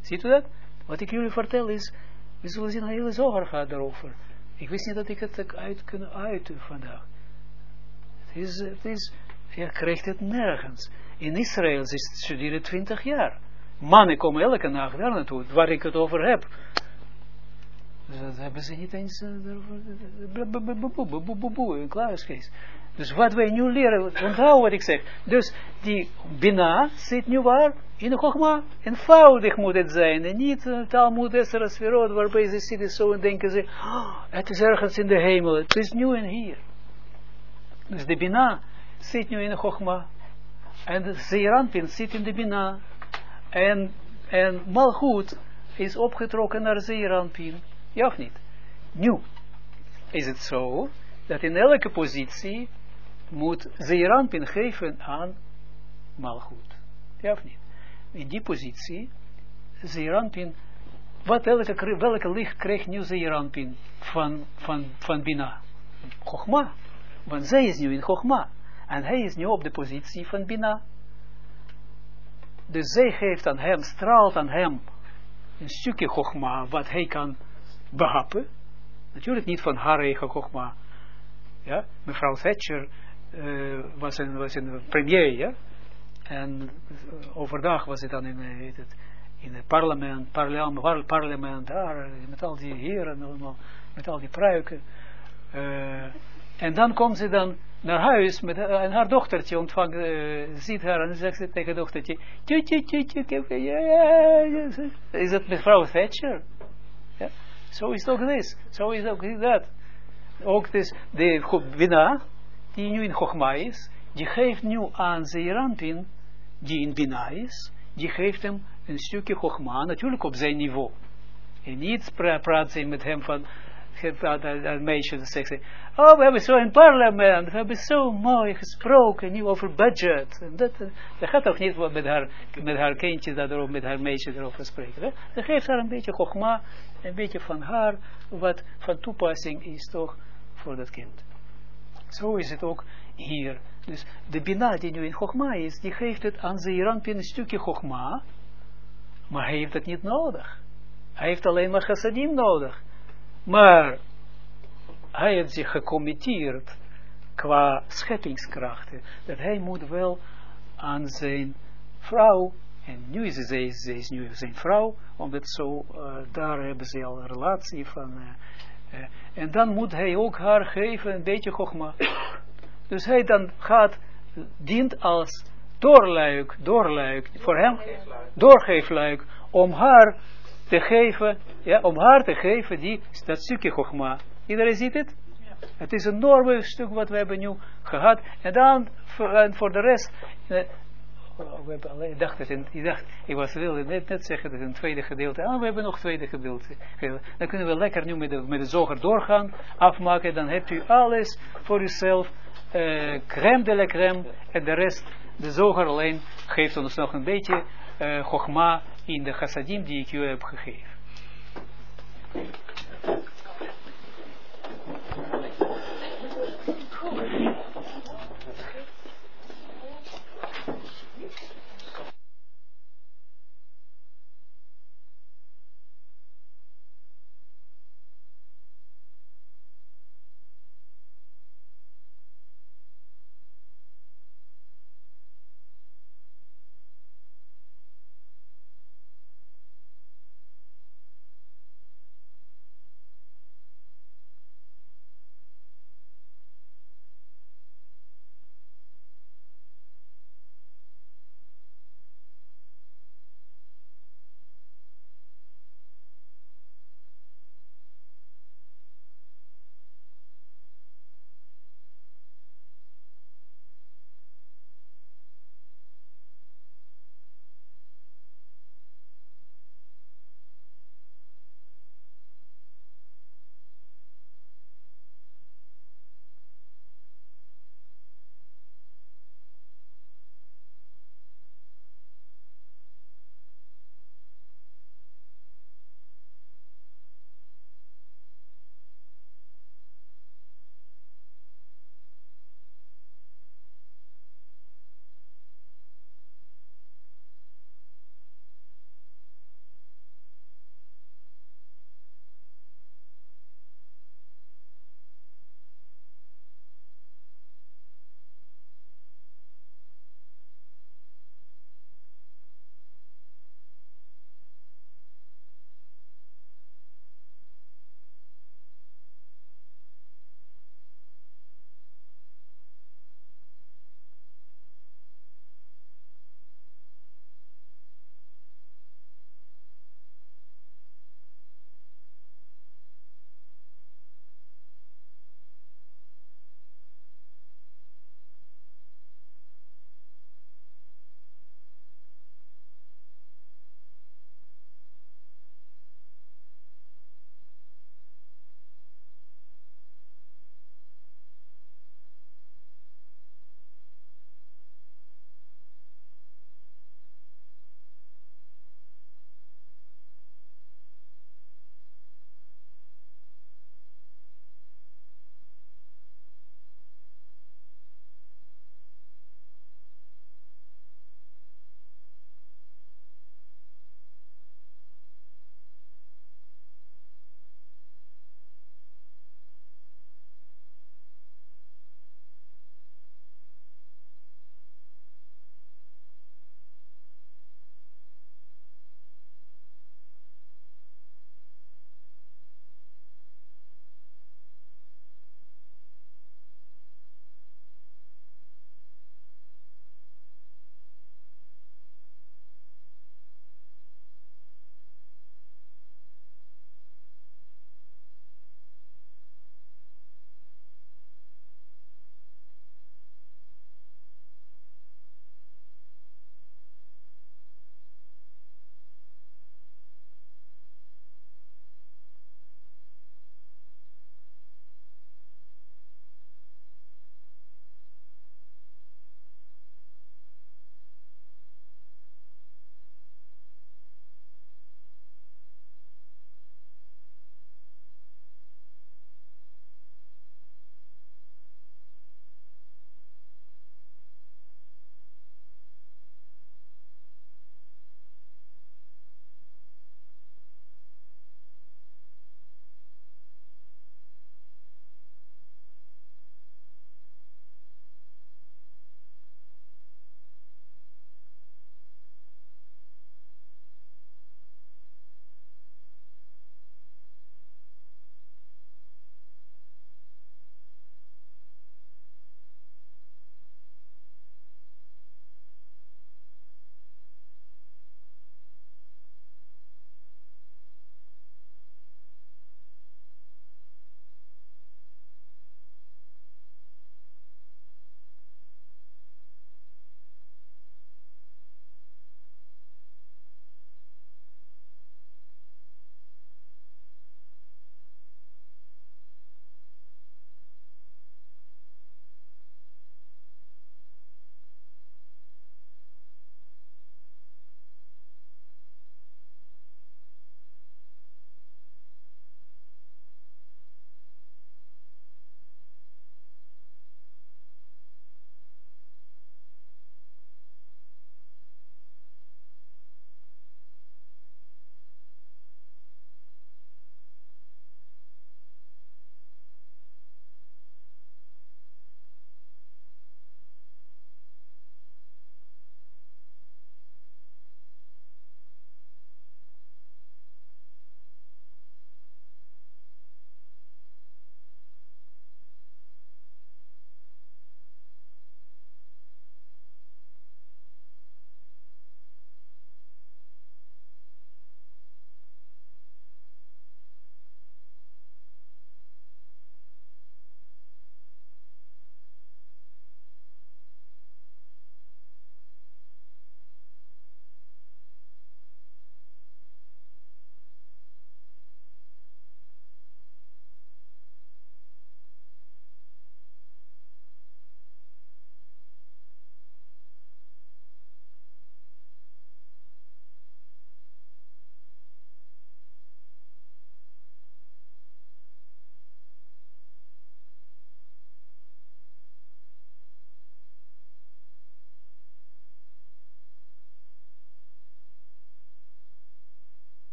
Ziet u dat? Wat ik jullie vertel is, we zullen zien, een hele zoger gaat daarover. Ik wist niet dat ik het uit kunnen uiten vandaag. Het is, het is, je krijgt het nergens. In Israël ze studeren 20 jaar. Mannen komen elke nacht daar naartoe, waar ik het over heb. Dat hebben ze niet eens een kluisgeest. Dus wat wij nu leren, onthoud wat ik zeg. Dus die Bina zit nu waar? In de Chogma. Eenvoudig moet het zijn. En niet uh, Talmud Esra Sferot, waarbij ze zitten zo en denken ze, oh, het is ergens in de hemel. Het is nu en hier. Dus de Bina zit nu in de Chogma. En de zit in de Bina. En, en Malchut is opgetrokken naar Zeeranpin. Ja of niet? Nu is het zo dat in elke positie moet Zeeranpin geven aan Malchut. Ja of niet? In die positie, Zeeranpin, wat welke, welke licht krijgt nu Zeeranpin van, van, van Bina? Chogma. Want zij is nu in Chogma. En hij is nu op de positie van Bina. Dus zij geeft aan hem, straalt aan hem een stukje Chogma, wat hij kan behappen. Natuurlijk niet van haar eigen Chogma. Ja, mevrouw Thatcher uh, was, een, was een premier, ja. En overdag was het dan in, heet het, in het parlement, parlement, parlement daar, met al die heren allemaal, met al die pruiken. En dan komt ze dan naar huis met uh, en haar dochtertje ontvangt, uh, ziet haar en zegt ze tegen dochtertje, tje, tje, tje, tje, is het mevrouw Thatcher? Ja? Zo is het ook dit. Zo is het ook dat. Ook dus de Bina, die nu in Chogma is, die geeft nu aan Zeeranpin, die in Bina is, die geeft hem een stukje Chogma, natuurlijk op zijn niveau. En niet pra praat ze met hem van, dat meisje dat zegt, oh we hebben zo in parlement, we hebben zo mooi gesproken, nu over budget. En dat, dat gaat ook niet met haar, met haar kindje, dat met haar meisje erover spreken. Hè? Ze geeft haar een beetje Chogma, een beetje van haar, wat van toepassing is toch voor dat kind. Zo is het ook hier. Dus de Bina die nu in Chogma is, die geeft het aan Zeeranpin een stukje Chogma, maar hij heeft het niet nodig. Hij heeft alleen maar chassadim nodig. Maar hij heeft zich gecommitteerd, qua scheppingskrachten, dat hij moet wel aan zijn vrouw, en nu is ze, ze is nu zijn vrouw, omdat zo, uh, daar hebben ze al een relatie van, uh, uh, en dan moet hij ook haar geven een beetje gogma. <coughs> Dus hij dan gaat, dient als doorluik, doorluik, voor hem, doorgeefluik, om haar te geven, ja, om haar te geven die, dat stukje gogma. Iedereen ziet het? Ja. Het is een enorme stuk wat we hebben nu gehad. En dan, voor, en voor de rest, eh, we hebben alleen, ik dacht, het in, ik dacht, ik was wilde net, net zeggen dat een tweede gedeelte, ah, we hebben nog tweede gedeelte. Dan kunnen we lekker nu met de, met de zoger doorgaan, afmaken, dan hebt u alles voor uzelf, uh, crème de la crème, en de rest, de zoger alleen, geeft ons nog een beetje uh, in de chassadim die ik u heb gegeven.